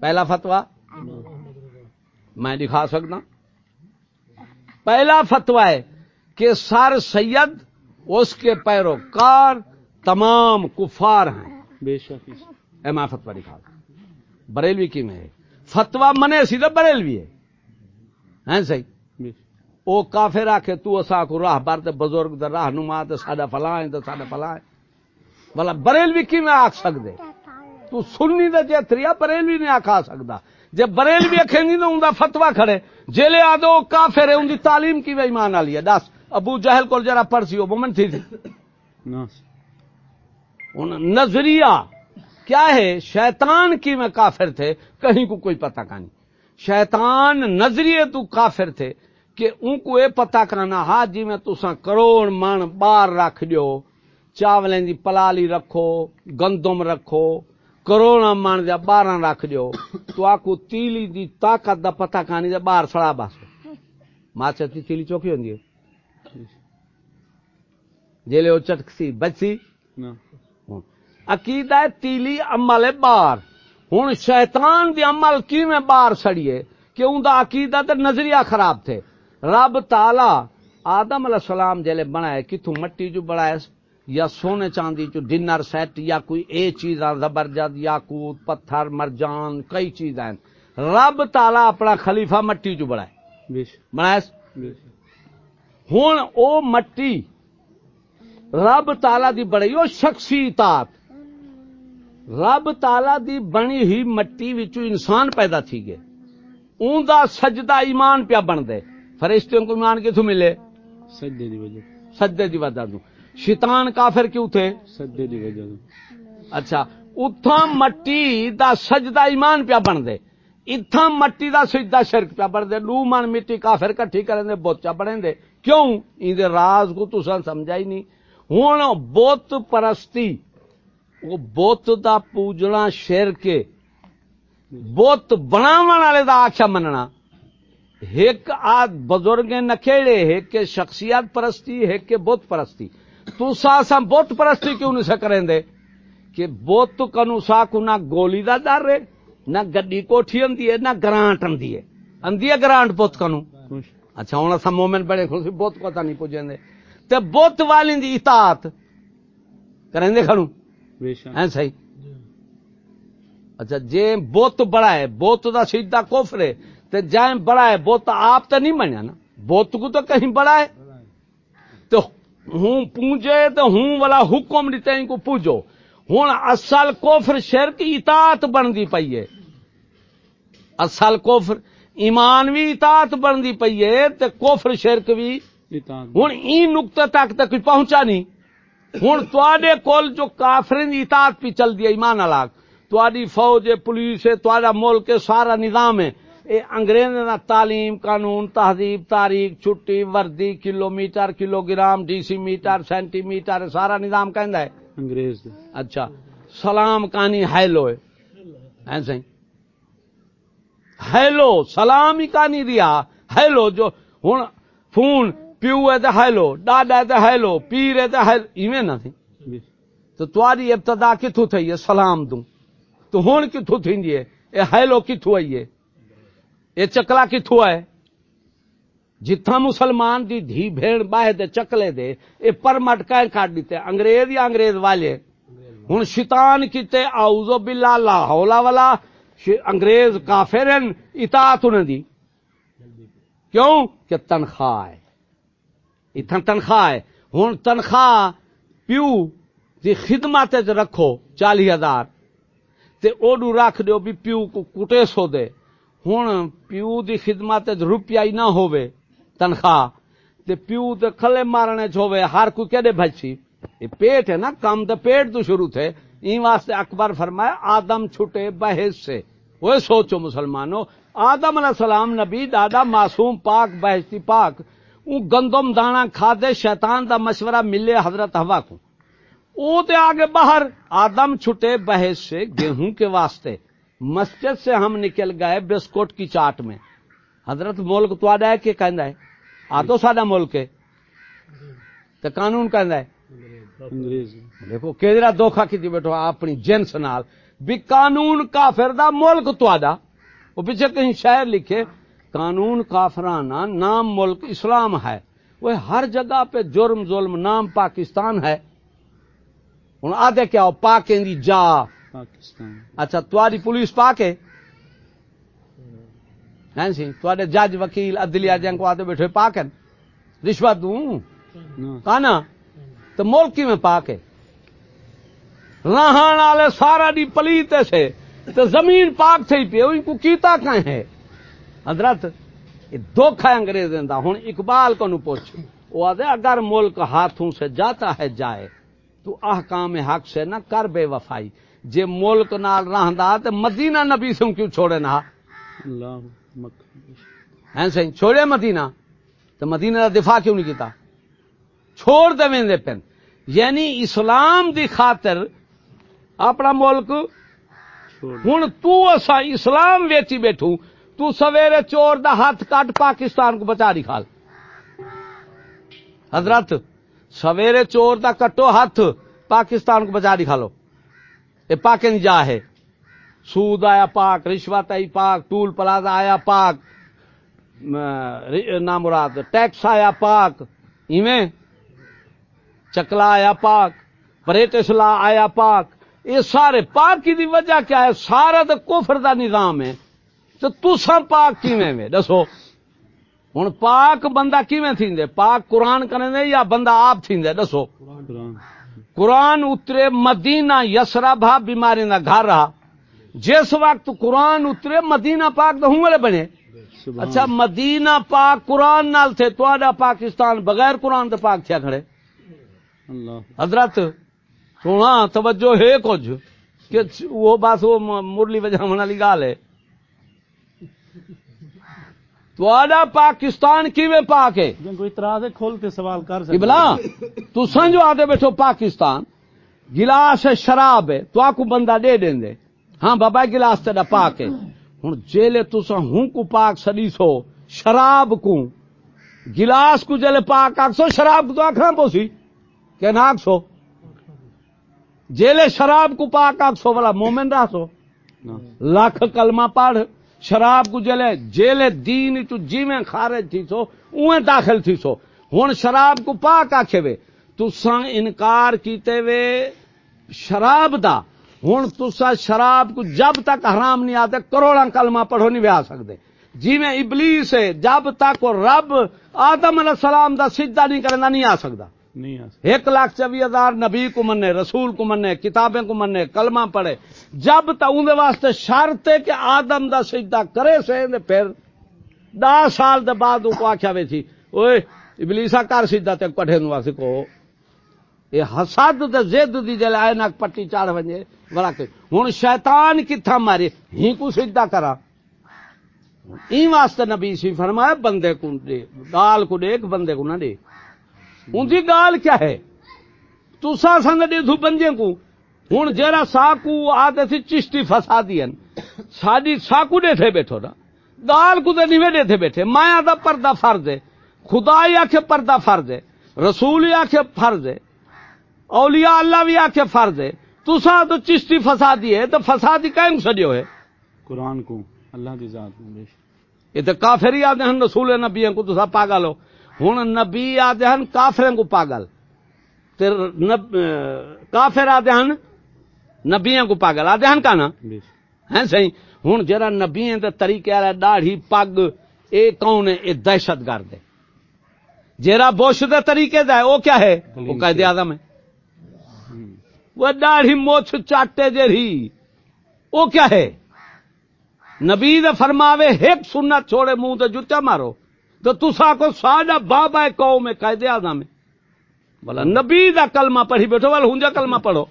پہلا فتوا میں دکھا سکتا۔ پہلا فتوا ہے کہ سر سید اس کے پیروکار تمام کفار ہیں۔ بے شک اے میں فتوا دکھا بریلوی کی میں فتوا منے سیدھا بریلوی ہے۔ ہیں صحیح۔ او کافر آکھے تو اسا کو راہ بار تے بزرگ دا راہ نما تے ساڈا فلاں تے ساڈا فلاں۔ بلا بریلوی کی میں آکھ سکدے۔ تو سنی دا جے تریا بریلوی نے آکھا سکدا۔ جے بریلوی اکھیں نہیں تو اوندا فتوا کھڑے۔ جیلے آدو کافر ہے اون دی تعلیم کی وے ایمان والی ہے۔ دس ابو جہل کول جرا پڑسی او مومن تھی تھی۔ ان نظریہ کیا ہے؟ شیطان کی میں کافر تھے، کہیں کو کوئی پتہ کا نہیں۔ شیطان نظریے تو کافر تھے کہ ان کو یہ پتہ کرنا ہاں جی میں تساں کروڑ من بار رکھ دیو، چاولیں دی پلالی رکھو، گندم رکھو کروڑا من دیا بارہ رکھ دیو۔ تو آکو تیلی دی طاقت دا پتہ کانی دے بار سڑا بس۔ ماچا تی تیلی چوکی ہوندی ہے؟ جیلے وہ چٹکسی، بچسی؟ نا عقیدہ ہے تیلی عمل ہے بار۔ ہوں شیطان دی عمل کی میں بار سڑیے کہ ان دا عقیدہ تے نظریہ خراب تھے۔ رب تعالی آدم علیہ السلام جلے بنائے کتوں مٹی جو بنائے یا سونے چاندی چو ڈنر سیٹ یا کوئی اے چیز زبرجد یا پتھر مرجان کئی چیز ہیں۔ رب تعالی اپنا خلیفہ مٹی جو بنائے۔ بنائے؟ ہوں او مٹی رب تالا دی بڑی او شخصی اطاعت رب تالا دی بنی ہوئی مٹی وچوں انسان پیدا تھی گئے۔ اون دا سجدہ ایمان پیا بن دے۔ فرشتوں کو ایمان کتوں ملے؟ سجدے دی وجہ۔ سجدے دی وجہ تو شیطان کافر کیوں تھے؟ سجدے دی وجہ تو اچھا اتھاں مٹی دا سجدہ ایمان پیا بن دے۔ اتھاں مٹی دا سجدہ شرک پیا بن دے۔ لو من مٹی کافر کٹھی کریں دے بوچا بڑھیں دے۔ کیوں؟ ان دے راز کو تساں سمجھا ہی نہیں۔ ہوں بت پرستی وہ بت دا پوجنا شرک ہے بت بناون والے دا آخیا مننا۔ ایک آ بزرگ نکھےڑے ایک شخصیت پرستی، ایک کے بت پرستی۔ تو سا سا بت پرستی کیوں نہیں سے دے کہ بت کنو سا کو نہ گولی دا ڈر ہے، نہ گڈی کوٹھی اندی ہے، نہ گرانٹ اندی ہے۔ اندی ہے گرانٹ بت کنو۔ اچھا ہوں اصا مومن بڑے خوش بت کو نہیں پوجیں دے تے بت والی دی اطاعت کریں دے کھڑوں۔ ہیں صحیح؟ اچھا جے بت بڑا ہے بت دا سیدھا کفر ہے تے جائیں بڑا ہے بت آپ تو نہیں منیا نا۔ بت کو تو کہیں بڑا ہے۔ تو ہوں پوجے تو ہوں والا حکم دیتے ہیں کو پوجو۔ ہوں اصل کوفر شرک اطاعت بنتی پئی ہے۔ اصل کوفر ایمان بھی اطاعت بنتی پئی ہے تے کفر شرک بھی ہوں ای نقطے تک تو کوئی پہنچا نہیں۔ ہوں تے کول جو کافرین دی اطاعت پی چل دی ایمان الاگ تاری فوج ہے پولیس ہے تہاڈا ملک ہے سارا نظام ہے۔ اے انگریز دا تعلیم قانون تہذیب تاریخ چھٹی وردی kilometre kilogram decimetre centimetre سارا نظام کہندا ہے۔ انگریز دے۔ اچھا سلام کہانی ہیلو ہے۔ ایسے ہی ہیلو سلام ہی کہانی دیا۔ ہیلو جو ہوں فون پیو ہے تو ہیلو ڈاڈا ہے تو ہیلو پیر ہے تو ہیلو، ایویں نہ تھی۔ تو تاری ابتدا کتوں تھی ہے؟ سلام دوں۔ تو ہوں کتوں تھی ہے؟ یہ ہیلو کتوں آئی ہے؟ یہ چکلا کتوں ہے جتھا مسلمان دی دھی بھیڑ باہے دے چکلے دے یہ پرمٹ کہیں کاٹ دیتے، انگریز یا انگریز والے۔ ہوں شیطان کیتے، اعوذ باللہ، لا حول ولا انگریز کافرن، اطاعت دی۔ کیوں؟ کہ تنخواہ ہے۔ اتنا تنخواہ ہے۔ ہوں تنخواہ پیو دی خدمت رکھو چالی ہزار۔ تے اوڈو رکھ دیو بھی پیو کو کٹے سو دے۔ ہوں پیو دی خدمت روپیہ ہی نہ ہووے تنخواہ۔ تے پیو تے کھلے مارنے چ ہر کوئی کہڑے بچی یہ پیٹ ہے نا کام تے پیٹ تو شروع تھے۔ این واسطے اکبر فرمایا، آدم چھٹے بحث سے۔ وہ سوچو مسلمانوں آدم علیہ السلام نبی دادا معصوم پاک، بحثی پاک۔ او گندم دانا کھادے شیطان دا مشورہ ملے حضرت ہوا کو۔ او تے آگے باہر آدم چھٹے بحث سے گیہوں کے واسطے۔ مسجد سے ہم نکل گئے بسکٹ کی چاٹ میں۔ حضرت ملک تو ہے کہ کہندا ہے؟ آ تو ساڈا ملک ہے۔ تے قانون کہندا ہے۔ انگریز۔ دے دیکھو دھوکھا کی بیٹھو اپنی جنس نال بھی قانون کافر دا ملک تہاڈا وہ پیچھے کہیں شہر لکھے۔ قانون کافرانہ نام ملک اسلام ہے۔ وہ ہر جگہ پہ جرم ظلم نام پاکستان ہے۔ ہوں آدھے کیا ہو پاک دی جا۔ پاکستان۔ اچھا تاری پولیس پاک ہے؟ سی تے جج وکیل عدلیہ جنگ کو آتے بیٹھے پاک ہیں۔ رشوت دوں؟ کانا؟ تو ملک میں پاک ہے؟ رہن والے سارا دی پلیتے سے۔ تو زمین پاک تھی پی ان کو کیتا کہیں ہے؟ حضرت دھوکھا ہے انگریز دا ہوں اقبال کو نو پوچھ وہ آدھے اگر ملک ہاتھوں سے جاتا ہے جائے تو احکام حق سے نہ کر بے وفائی۔ جے ملک نال رہندا تے مدینہ نبی سے کیوں چھوڑے نہ؟ ہیں چھوڑے مدینہ۔ تو مدینہ کا دفاع کیوں نہیں کیتا؟ چھوڑ دے ویندے پن۔ یعنی اسلام دی خاطر اپنا ملک ہوں تو اسا اسلام ویچی بیٹھوں تو سویرے چور دا ہاتھ کٹ پاکستان کو بچا دی کھال۔ حضرت، سویرے چور دا کٹو ہاتھ پاکستان کو بچا دی کھالو۔ یہ پاکن جا ہے۔ سود آیا پاک، رشوت آئی پاک، ٹول پلازا آیا پاک۔ نامراد، ٹیکس آیا پاک۔ ایویں چکلا آیا پاک پریٹسلا آیا پاک۔ یہ سارے پاک کی دی وجہ کیا ہے؟ سارا تو کفر دا نظام ہے۔ تو تسا پاک کیویں میں دسو ہوں پاک بندہ کیویں تھیندے پاک قرآن کرنے یا بندہ آپ تھیندے دسو قرآن اترے مدینہ یسرا بھا بیماری دا گھر رہا جس وقت قرآن اترے مدینہ پاک تو ہوں والے بنے اچھا مدینہ پاک قرآن نال تھے تو پاکستان بغیر قرآن تو پاک تھیا کھڑے اللہ حضرت سونا توجہ ہے کچھ کہ وہ بس وہ مرلی وجہ والی گال ہے تھوڑا پاکستان کیویں پاک ہے اعتراض ہے کھول کے سوال کر سکتے بلا تو سمجھو آتے بیٹھو پاکستان۔ گلاس ہے شراب ہے تو آکو بندہ دے دیں دے ہاں بابا گلاس تیرا پاک ہے ہوں جیلے تسا ہوں کو پاک سڑی سو شراب کو۔ گلاس کو جلے پاک آک سو شراب کو تو آکھنا پوسی کہ نہ آک سو۔ جیلے شراب کو پاک آک سو والا مومن رہ سو۔ لاکھ کلمہ پڑھ۔ شراب کو جلے جیلے دین تو جی میں خارج تھی سو، اویں داخل تھی سو۔ ہن شراب کو پاک آکھے وے۔ تساں انکار کیتے وے شراب دا۔ ہن تسا شراب کو جب تک حرام نہیں آتے کروڑا کلمہ پڑھو نہیں ویا سکتے جی میں ابلیس ہے، جب تک رب آدم علیہ السلام دا سجدہ نہیں کرنا نہیں آ سکتا ایک لاکھ چوی ہزار نبی کو مننے، رسول کو مننے، کتابیں کو مننے، کلمہ پڑھے۔ جب تک اندر واسطے شرط ہے کہ آدم دا سجدہ کرے سے پھر دہ سال دے بعد کو آخیا وے تھی، اوئے ابلیسا کر سیدھا تے کٹھے نو آسی کو۔ یہ حسد تے زد دی جل اینک پٹی چاڑ ونجے، بڑا کہ ہن شیطان کتھا مارے، ہی کو سیدھا کرا۔ این واسطے نبی سی فرمایا، بندے کو دے گال کو دے، ایک بندے کو نہ دے۔ ان دی گال کیا ہے؟ تسا سنگ دے دو بندے کو ہن جرا ساکو آتے سی چشتی فسا دین ساڈی ساکو دے تھے بیٹھو نا۔ گال کو دے نہیں دے تھے بیٹھے۔ مایا دا پردہ فرض ہے خدا ہی آکھے پردہ فرض ہے رسول ہی آکھے فرض ہے اولیاء اللہ بھی آکھے فرض ہے۔ تسا تو چشتی فسادی ہے تو فسادی کہیں سڈیو ہے؟ قرآن کو اللہ دی ذات یہ تو کافر ہی آتے ہیں رسول نبی کو تو پاگل ہو۔ ہوں نبی آتے ہیں کافر کو پاگل تے نب... کافر آتے ہیں نبی کو پاگل۔ آتے ہیں کا نا ہیں صحیح ہوں جرا نبی دے طریقے والا داڑھی پگ اے کون ہے؟ یہ دہشت گرد ہے۔ جرا بوش دے طریقے دا ہے وہ کیا ہے؟ وہ قائد اعظم ہے۔ وہ داڑھی موچھ چاٹے جری وہ کیا ہے؟ نبی فرماوے ایک سنت چھوڑے منہ تے جوتا مارو۔ تو تسا کو ساڈا بابا ہے قوم ہے، قائد اعظم ہے۔ بولا نبی دا کلمہ پڑھی بیٹھو والا ہونجا کلمہ پڑھو۔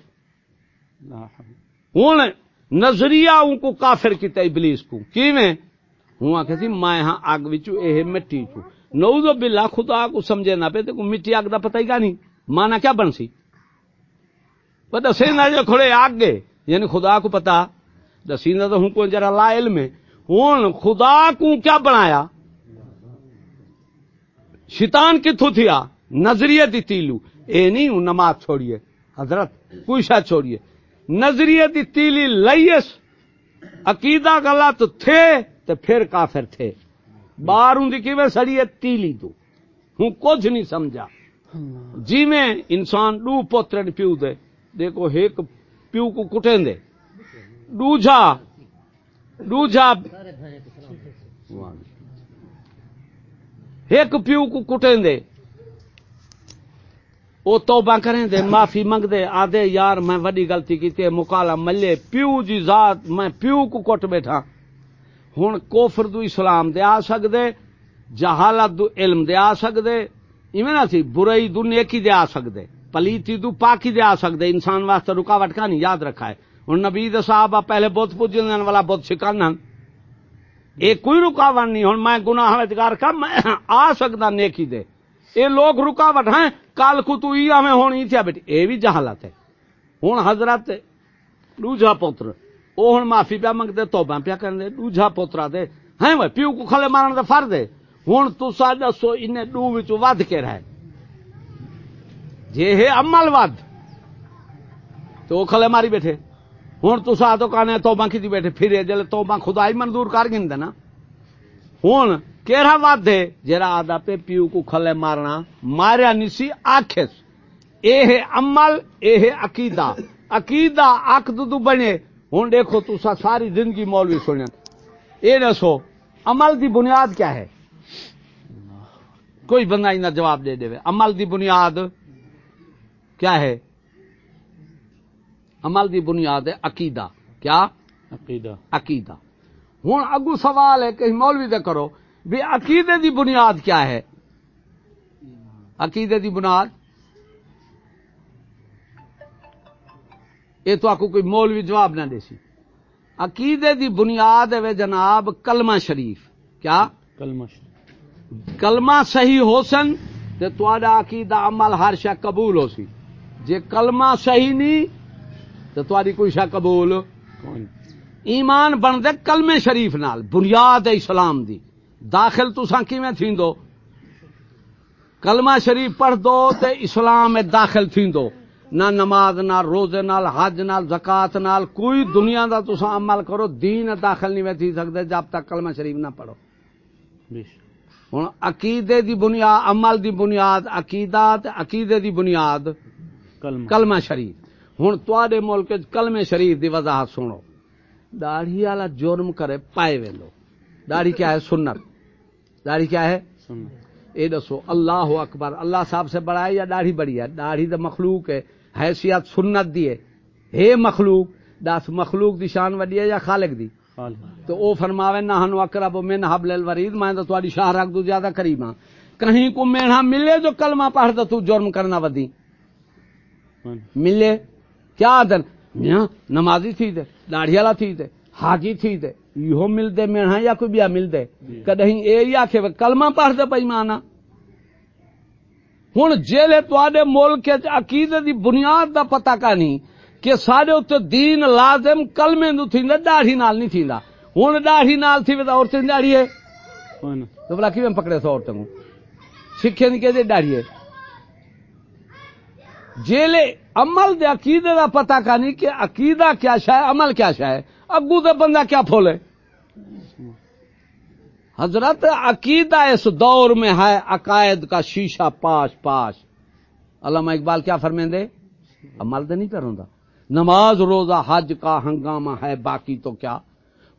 ہوں نظریہ ان کو کافر کیتا، ابلیس کو۔ کیویں؟ ہوں آخ سی، میں ہاں اگ وچوں اے مٹی چوں۔ نعوذ باللہ، خدا کو سمجھے نہ پے تے کو مٹی اگ دا پتہ ہی کا نہیں۔ مانا کیا بن سی؟ پر دسے نہ جو کھڑے آگ گئے یعنی خدا کو پتا دسی نہ تو ہوں کو جرا لا علم ہے۔ ہوں خدا کو کیا بنایا؟ شیطان کتھوں تھیا؟ نظریہ دی تیلو۔ اے نہیں نماز چھوڑیے۔ حضرت، کوئی شاید چھوڑیے۔ نظریہ دی تیلی لئیس عقیدہ غلط تھے تو پھر کافر تھے۔ بار ہوں دی کیویں سڑی تیلی تو۔ ہوں کچھ نہیں سمجھا۔ جی میں انسان دو پوتر پیو دے، دیکھو ایک پیو کو کٹیں دے۔ دوجا دوجا ایک پیو کو کٹیں دے۔ وہ توبہ کریں دے، معافی منگ دے آدھے، یار، میں وڈی غلطی کی ہے، مکالا ملے، پیو جی ذات، میں پیو کو کٹ بیٹھا۔ ہوں کوفر دو اسلام دے آ سکدے، جہالت دو علم دے آ سکدے، ایویں نہ سی برائی دو نیکی دے آ سکدے، پلیتی دو پاکی دے آ سکدے۔ انسان واسطے رکاوٹ کا نہیں، یاد رکھا ہے۔ ہوں نبی دے صحابہ پہلے بت پوجن والا بت سکھانا یہ کوئی رکاوٹ نہیں ہوں میں گناہ وچگار کا میں آ سکدا نیکی دے۔ یہ لوگ رکاوٹ ہیں، کل کو تو ہونی تھی بیٹی اے بھی جہالت ہے۔ ہوں حضرت دوجا پوتر وہ ہوں معافی پیا منگتے توبہ پیا کرتے دوجا پوترا دے۔ ہیں وہ پیو کو کھلے مارن کا فرد ہے۔ ہوں تسا دسو ان ود کے رہے۔ جے ہے عمل ود تو وہ کھلے ماری بیٹھے۔ ہوں تسا تو کہنے توبہ کی بیٹھے، پھر جلے توبہ خدا ہی منظور کر گئے نا۔ ہوں کیڑا ود ہے جرا آدھا پہ پیو کو کھلے مارنا، ماریا نسی آخس اے ہے عمل، اے ہے عقیدہ۔ عقیدہ عقد تو بنے۔ ہوں دیکھو تسا ساری زندگی مولوی سنیا۔ اے دسو، عمل دی بنیاد کیا ہے؟ کوئی بندہ جواب دے دے عمل دی بنیاد کیا ہے؟ عمل دی بنیاد ہے عقیدہ۔ کیا؟ عقیدہ۔ عقیدہ۔ ہوں اگو سوال ہے کہ مولوی دے کرو بھی عقیدے دی بنیاد کیا ہے؟ عقیدے دی بنیاد؟ یہ تو آپ کو کوئی مولوی جواب نہ دے سی۔ عقیدے دی بنیاد ہے جناب کلمہ شریف۔ کیا؟ کلمہ شریف۔ کلمہ صحیح ہو سن تہاڈا عقیدہ عمل ہر شے قبول ہو سی۔ جے کلمہ صحیح نہیں تے تہاڈی کوئی شے قبول؟ ایمان بنتے کلمے شریف نال بنیاد ہے اسلام دی۔ داخل تساں کیویں تھیندو؟ کلمہ شریف پڑھ دو تے اسلام میں داخل تھیندو۔ نہ نماز نہ روزے نال حج نال زکات نال کوئی دنیا دا تساں عمل کرو دین داخل نہیں تھی سکدے جب تک کلمہ شریف نہ پڑھو۔ ہن عقیدے دی بنیاد عمل دی بنیاد عقیدہ تے عقیدے دی بنیاد کلمہ شریف۔ ہوں تے ملک چ کلمے شریف دی وضاحت سنو۔ داڑھی والا جرم کرے پائے ویلو۔ داڑھی کیا ہے؟ سنت۔ داڑھی کیا ہے؟ اے دسو اللہ اکبر اللہ صاحب سے بڑا ہے یا داڑھی بڑی ہے؟ داڑھی تو مخلوق ہے حیثیت سنت دی ہے۔ ہے مخلوق دس مخلوق دی شان وڈی ہے یا خالق دی؟ تو او فرماوے نہ ہنو اقرب من حبل الورید میں تو تواڈی شاہ رکھ دو زیادہ قریب ہاں۔ کہیں کو میڑا ملے جو کلمہ پڑھ تو تو جرم کرنا ودی۔ ملے؟ کیا آدن نمازی تھی دے داڑھی والا تھی دے حاجی تھی دے یہ مل دے میڑا یا کوئی بیا مل دے۔ کدہیں اے یا کہ کلمہ پڑھ دے پئی مانا۔ ہن جیلے تواڈے ملک وچ عقیدے دی بنیاد دا پتہ کا نہیں کہ سارے اتنے دین لازم کلمے نو تھیندا داڑھی نال نہیں تھیندا ہن داڑھی نال تھی تے عورتیں داڑھی ہے۔ تو بلا کیویں پکڑے سو عورتوں سکھے دی کہ داڑھی ہے؟ جیلے عمل دے عقیدے دا پتہ کا نہیں کہ عقیدہ کیا شے ہے، عمل کیا شے ہے۔ اگو تے بندہ کیا پھولے؟ حضرت عقیدہ اس دور میں ہے، عقائد کا شیشہ پاش پاش۔ علامہ اقبال کیا فرمیندے عمل تو نہیں کروں گا نماز، روزہ، حج کا ہنگامہ ہے، باقی تو کیا؟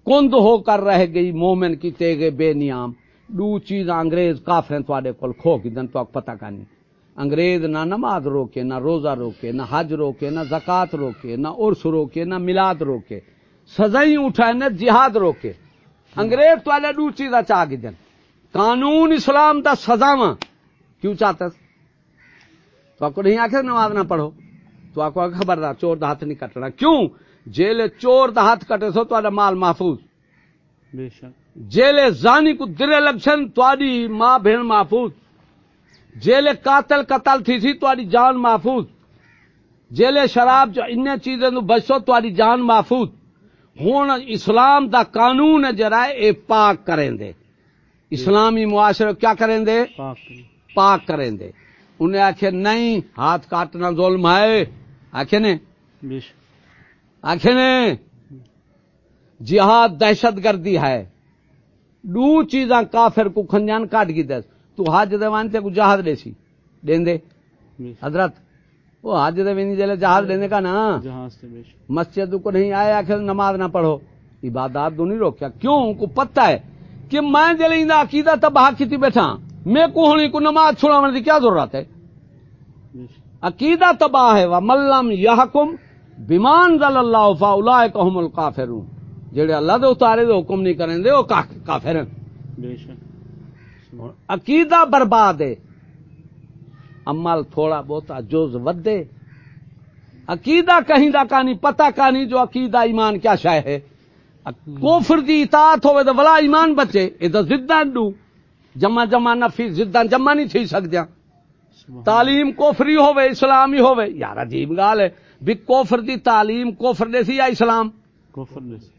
کند ہو کر رہ گئی، مومن کی تیگے بے نیام۔ دو چیز انگریز کافر تواڈے کول کھو کی دن تو پتہ کا نہیں۔ انگریز نہ نماز روکے نہ روزہ روکے نہ حج روکے نہ زکات روکے نہ عرس روکے نہ میلاد روکے۔ سزائی اٹھائے نہ جہاد روکے۔ انگریز تواڈے دو چیزاں چاہ دن قانون اسلام دا سزاواں کیوں چاہتا تو آپ کو نہیں آخر نماز نہ پڑھو۔ تو آپ کو خبردار چور دا ہاتھ نہیں کٹنا۔ کیوں؟ جیلے چور دا ہاتھ کٹے سو تو مال محفوظ۔ بے شک۔ جیلے زانی کو درے لگشن تواڈی ماں بہن محفوظ۔ جیلے قاتل قتل تھی سی تواڈی جان محفوظ۔ جیلے شراب جو ان چیزیں تو بچو تواڈی جان محفوظ۔ ہن اسلام دا قانون جرا اے پاک کریں دے اسلامی معاشرے کیا کریں دے پاک کریں۔ دے انہیں آخیا نہیں ہاتھ کاٹنا ظلم ہے۔ آخے نے؟ آخے نے؟ جہاد دہشت گردی ہے۔ دو چیزاں کافر کو کھنجان کاٹ کی دس۔ تو حج دے وانتے کو جہاد دے سی دین دے حضرت وہ حج دے وینی جلے جہاد دینے کا نا۔ مسجد کو نہیں آیا آخر نماز نہ پڑھو۔ عبادات تو نہیں روکیا۔ کیوں؟ کو پتہ ہے کہ میں جلے اندا عقیدہ تباہ کی تھی بیٹھا۔ میں کو ہونی کو نماز چھڑانے کی کیا ضرورت ہے؟ عقیدہ تباہ ہے۔ وملم یحکم بیمان ذل اللہ فاولائک هم الکافرون جڑے اللہ دے اتارے دے حکم نہیں کریں دے کا- کافر ہیں۔ بے شک۔ عقیدہ برباد ہے۔ عمل تھوڑا بہت جز ودے۔ عقیدہ کہیں دا کانی پتہ کانی جو عقیدہ ایمان کیا شے ہے۔ کوفر دی اطاعت ہوئے تو بلا ایمان بچے یہ تو زدان دو جمع جمع نفی زدان جمع نہیں تھی سکدیاں۔ تعلیم کوفری ہوے اسلامی ہوے یار عجیب گال ہے بھی کوفر دی تعلیم کوفر دے سی یا اسلام؟ کفر دے سے۔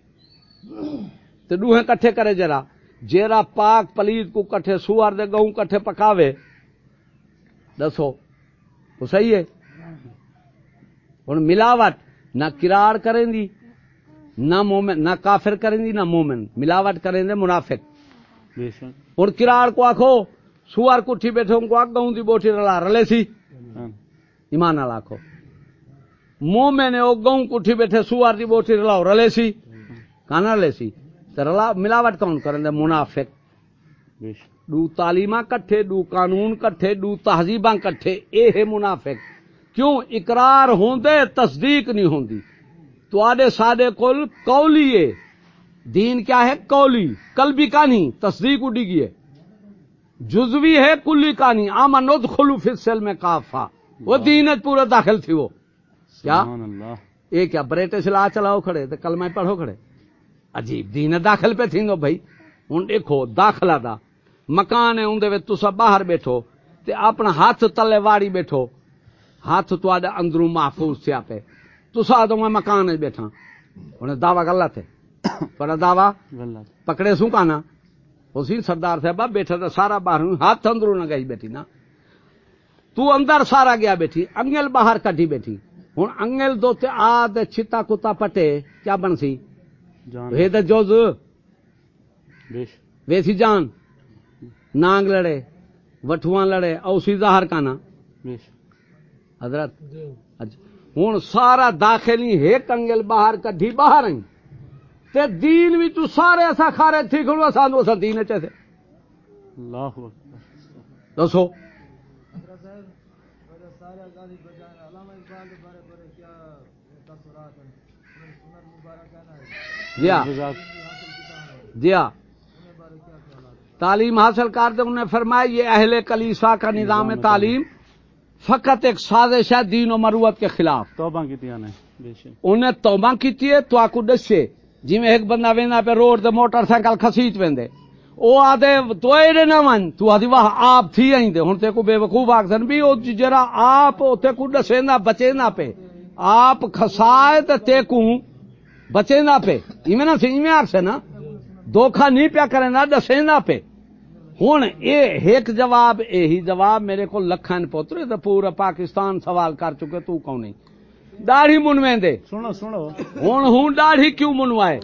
تے دوہیں کٹھے کرے جرا۔ جیرا پاک پلید کو کٹھے سوار دے گہوں کٹھے پکاوے۔ دسو وہ صحیح ہے۔ ہن ملاوٹ نہ کرار کریں دی نہ مومن نہ کافر کریں دی نہ مومن۔ ملاوٹ کریں دے منافق۔ ہن کرار کو آکھو سوار کٹھی بیٹھے ان کو آگ گہوں دی بوٹی رلا رلے سی۔ ہاں۔ ایمان نال آخو نے وہ گہوں کٹھی بیٹھے سوار دی بوٹی رلاؤ رلے سی کانا رلے سی۔ رلا ملاوٹ کون کرن دے؟ منافق. دو تعلیماں کٹھے دو قانون کٹھے دو تہذیباں کٹھے. اے ہے منافق. کیوں اقرار ہوندے تصدیق نہیں ہوندی؟ تو آدے سادے کل قولی ہے. دین کیا ہے؟ قولی. قلبی کا نہیں تصدیق اڈی گئی ہے. جزوی ہے کلی کا نہیں آمن ادخلوا فی السلم کافا وہ دین پورا داخل تھی وہ. کیا؟ یہ کیا بریٹش لا چلاؤ کھڑے تے کلمہ پڑھو کھڑے. عجیب دین داخل پہ تھیندو بھائی۔ ہن دیکھو داخلہ دا۔ مکان ہے وچ تسا باہر بیٹھو تے اپنا ہاتھ تلے واڑی بیٹھو۔ ہاتھ تواڈا اندروں محفوظ تھیا پہ تسا تو میں مکان وچ بیٹھا ہن دعوی غلط ہے۔ <coughs> پر دعوی؟ غلط۔ پکڑے سوں کانا؟ اسی سردار صاحب بیٹھا تو سارا باہر۔ ہاتھ اندروں نہ گئی بیٹھی نا۔ تو اندر سارا گیا بیٹھی انگل باہر کٹی بیٹھی۔ ہوں انگل دو تے آ تے چھتا کتا پٹے کیا بن سی؟ جوز شک ویسی جان۔ نانگ لڑے وٹھواں لڑے اوسی ظاہر کانا۔ حضرت ہوں سارا داخلی ایک انگل باہر کڈھی باہر آئی۔ تے دین بھی تو سارے ایسا کھارے تھی کھڑو سانو اسا دین چے دسو سارے آزادی بجائے علامہ اقبال کے بارے بارے کیا تاثرات ہیں سنت مبارک کہنا ہے جی ہاں جزاک یہاں دیا۔ تعلیم حاصل کرتے انہوں نے فرمایا یہ اہل کلیسا کا نظام تعلیم فقط ایک سازش ہے دین و مروت کے خلاف۔ توبہ کی انہیں توبہ کی تو آکو دسے جی میں ایک بندہ وینا پہ روڈ تے موٹر سائیکل خسیچ ویندے۔ او آدھے تو ایڈے نہ من تو آدھی واہ آپ تھی آئیں دے ہن تے کو بے وقوف آکسن بھی او جرا آپ او تے کو دسے نہ بچے نہ پہ۔ آپ تے تے کو بچے نہ پہ ایویں نہ سی ایویں آکسے نا۔ دھوکھا نہیں پیا کرے نہ دسے نہ پہ ہوں اے ایک جواب یہی جواب میرے کو لکھن پوتر تو پورا پاکستان سوال کر چکے تو کون نہیں؟ داڑھی منویں دے۔ سنو سنو۔ ہوں ہوں داڑھی کیوں منوائے؟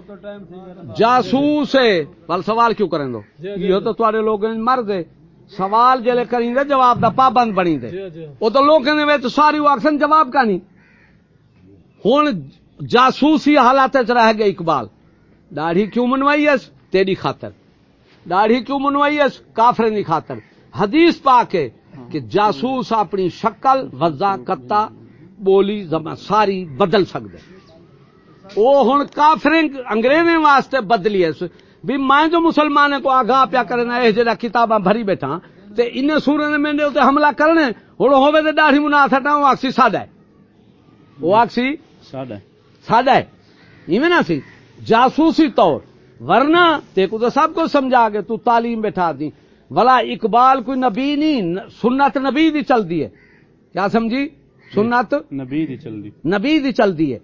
جاسوس ہے۔ بل سوال کیوں کریں دو؟ یہ تو تھوڑے لوگ مر گئے سوال جلے کریں دے جواب دا پابند بنی دے۔ جی جی۔ وہ تو لوگ ساری آکسن جواب کا نہیں۔ ہوں جاسوسی حالات رہ گئے اقبال۔ داڑھی کیوں منوائی ہے تیری خاطر۔ داڑھی کیوں منوائی ہے کافرے کی خاطر۔ حدیث پا کے کہ جاسوس اپنی شکل وزا کتا، بولی زبان ساری بدل سکتے وہ ہوں کافریں انگریزیں واسطے بدلی ہے بھی میں جو مسلمان کو آگاہ پیا کرنا یہ جہاں کتاباں بھری بیٹھا تے ان سورے نے میرے اتنے حملہ کرنے ہوں ہوے تے داڑھی منا سٹا وہ آکسی ساڈا ہے۔ وہ آکسی ساڈا ساڈا ہے۔ ایویں نہ سی۔ جاسوسی طور۔ ورنہ تے کو تو سب کو سمجھا کے تو تعلیم بیٹھا دی۔ ولا اقبال کوئی نبی نہیں سنت نبی دی چل دی ہے۔ کیا سمجھی؟ سنت نبی دی چل دی۔ نبی دی چل دی ہے۔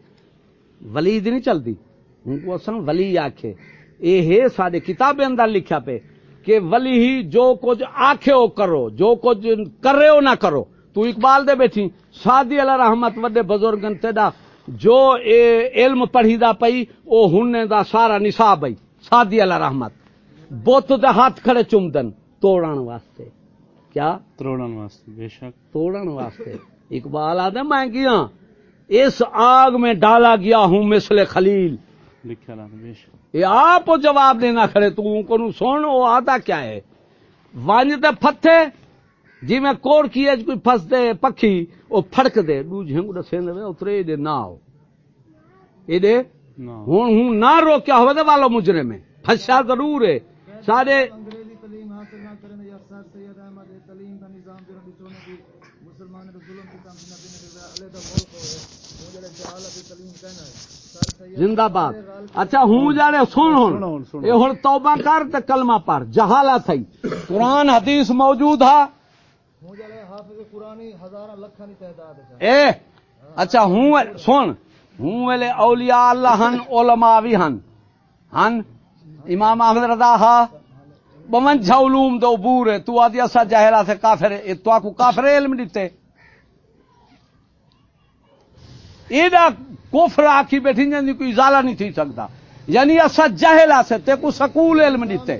ولی دی نہیں چل دی۔ ان کو اصل ولی آکھے۔ اے ہے سارے کتابیں اندر لکھا پہ کہ ولی ہی جو کچھ آکھے ہو کرو جو کچھ کر رہے ہو نہ کرو۔ تو اقبال دے بیٹھی سادی اللہ رحمت وڈے بزرگن تیدا جو اے علم پڑھی دا پئی او ہننے دا سارا نصاب بئی سادی اللہ رحمت۔ بت دے ہاتھ کھڑے چمدن توڑن واسطے۔ کیا؟ تروڑن واسطے بے شک۔ توڑن واسطے۔ اقبال آدھے میں گیا اس آگ میں ڈالا گیا ہوں مثل خلیل۔ یہ آپ جواب دینا کھڑے تو کو نو سن وہ آتا کیا ہے؟ ونج تے پھتے جی میں کوڑ کی اج کوئی پھس دے پکھی وہ پھڑک دے دو جھنگ دسے دے اترے دے نہ ہو اے دے نہ ہوں ہوں نہ روکیا ہوئے دے والو مجرم میں پھسا ضرور ہے۔ سارے انگریزی تعلیم حاصل نہ کرنے یا سر سید احمد ہے تعلیم کا نظام جو نبی چونے کی مسلمان نے ظلم کی کام نبی نے علیحدہ ملک ہوئے۔ وہ جڑے جہالت کی تعلیم کہنا ہے۔ سر سید زندہ باد۔ اچھا ہوں جانے سن ہوں۔ یہ ہوں توبہ کر تے کلمہ پر جہالت تھی قرآن حدیث موجود ہے۔ اے اچھا ہوں سن، ہوں ویلے اولیاء اللہ ہن، علماء بھی ہن۔ ہن؟ امام احمد رضا ہا۔ بمن جھا علوم دو بور ہے، تو آدھی اسا جاہلہ سے کافر ہے، تو آکو کافر علم دیتے۔ ایڈا کفر آکی بیٹھی جن کوئی ازالہ نہیں تھی سکتا۔ یعنی اسا جاہلہ سے تے کو سکول علم دیتے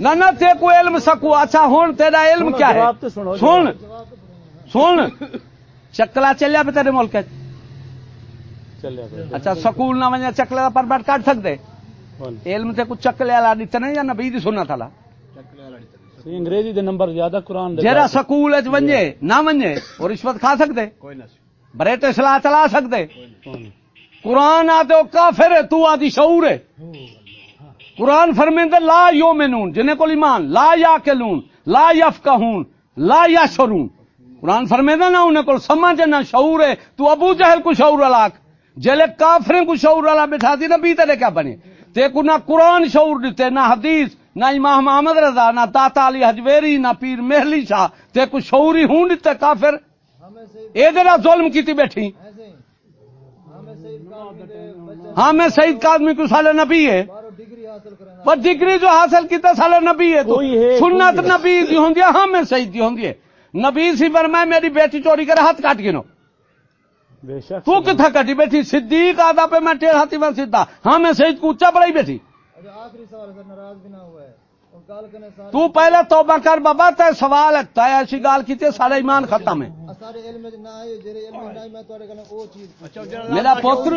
نہ نہ تے کو علم سکو۔ اچھا ہون تیرا علم کیا ہے؟ سن سن۔ چکلا چلیا پہ تیرے ملک اچھا سکول نہ ونجا چکلے کا پربٹ کٹ کون علم تے کچھ چکلے والا دیتے نہیں یا نبی دی سنت والا؟ انگریزی دے نمبر زیادہ قرآن دے جہاں سکول ونجے نہ ونجے اور رشوت کھا سکتے بریٹ سلاح چلا کون قرآن آتے وہ کافر ہے تو آدھی شعور ہے۔ قرآن فرمیندے لا یومنون جنہیں کو ایمان لا یاکلون لا یفقہون لا یشرون قرآن فرمیندے نہ انہیں کو سمجھ نہ شعور ہے۔ تو ابو جہل کو شعور علاق جلے کافریں کو شعور علا بٹھا دی نہ بیتے کیا بنے۔ تے کو نہ قرآن شعور دیتے نہ حدیث نہ امام محمد رضا نہ داتا علی حجویری نہ پیر مہلی شاہ۔ تے کو شعوری ہوں دیتے کافر۔ اے جڑا ظلم کیتی بیٹھی ایسے ہی ہمیں سے کام دے بچے ہاں میں سعید کاظمی کو سال نبی ہے۔ بارو ڈگری حاصل کرنا پر ڈگری جو حاصل کیتا سال نبی ہے تو سنت۔ نبی دی ہوندی ہے ہاں میں سعید دی ہوندی ہے نبی سی پر میں میری بیٹی چوری کر ہاتھ کاٹ گنو بے شک۔ تو کتھا کٹی بیٹھی؟ صدیق آدھا پہ میں ٹیر ہاتھی میں سیدھا۔ ہاں میں سعید کو اونچا پڑائی بیٹھی۔ اچھا آخری سوال ناراض بھی نہ ہوا ہے۔ تو پہلے توبہ کر بابا تے سوال ہے تے ایسی گال کی تے سارا ایمان ختم ہے۔ چیز میرا پتر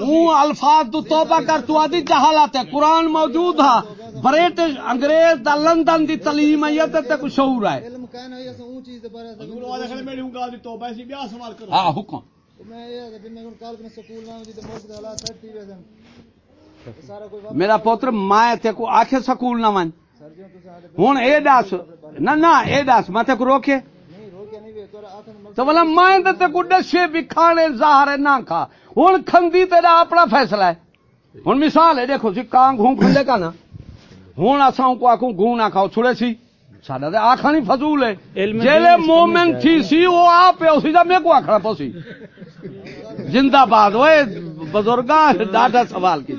ہوں الفاظ تو توبہ کر تو آدھی جہالت ہے۔ قرآن موجود ہے۔ برٹش انگریز دا لندن دی تعلیم ہے تے تے کو شعور ہے۔ علم کہنا ہے اساں اون چیز دے بارے میں ہاں حکم۔ میرا پوتر میں تے کو آکھے سکول نہ ون۔ ہوں اے دس نہ نہ اے دس میں تے کو روکے؟ تو بلا میں تے تے کو دسے بھی کھانے ظاہر نہ کھا۔ ہوں کھندی تیرا اپنا فیصلہ ہے۔ ہوں مثال ہے دیکھو سی کان گھوں کھندے کا نا۔ ہوں اساں کو آکھوں گھوں نہ کھاؤ چھڑے سی۔ ساڈا تے آکھا نہیں فضول ہے۔ جیلے مومن تھی سی وہ آپ اسی دا میں کو آکھنا پوسی زندہ باد اوئے بزرگاں ڈاٹا سوال کی۔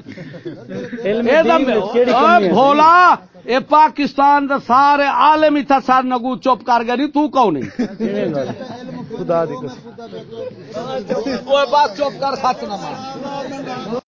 بھولا اے پاکستان دے سارے عالم تھا سار نگو چپ کر نہیں تو کون نہیں خدا دی قسم۔ اوے بات چپ کر سچ نہ مان۔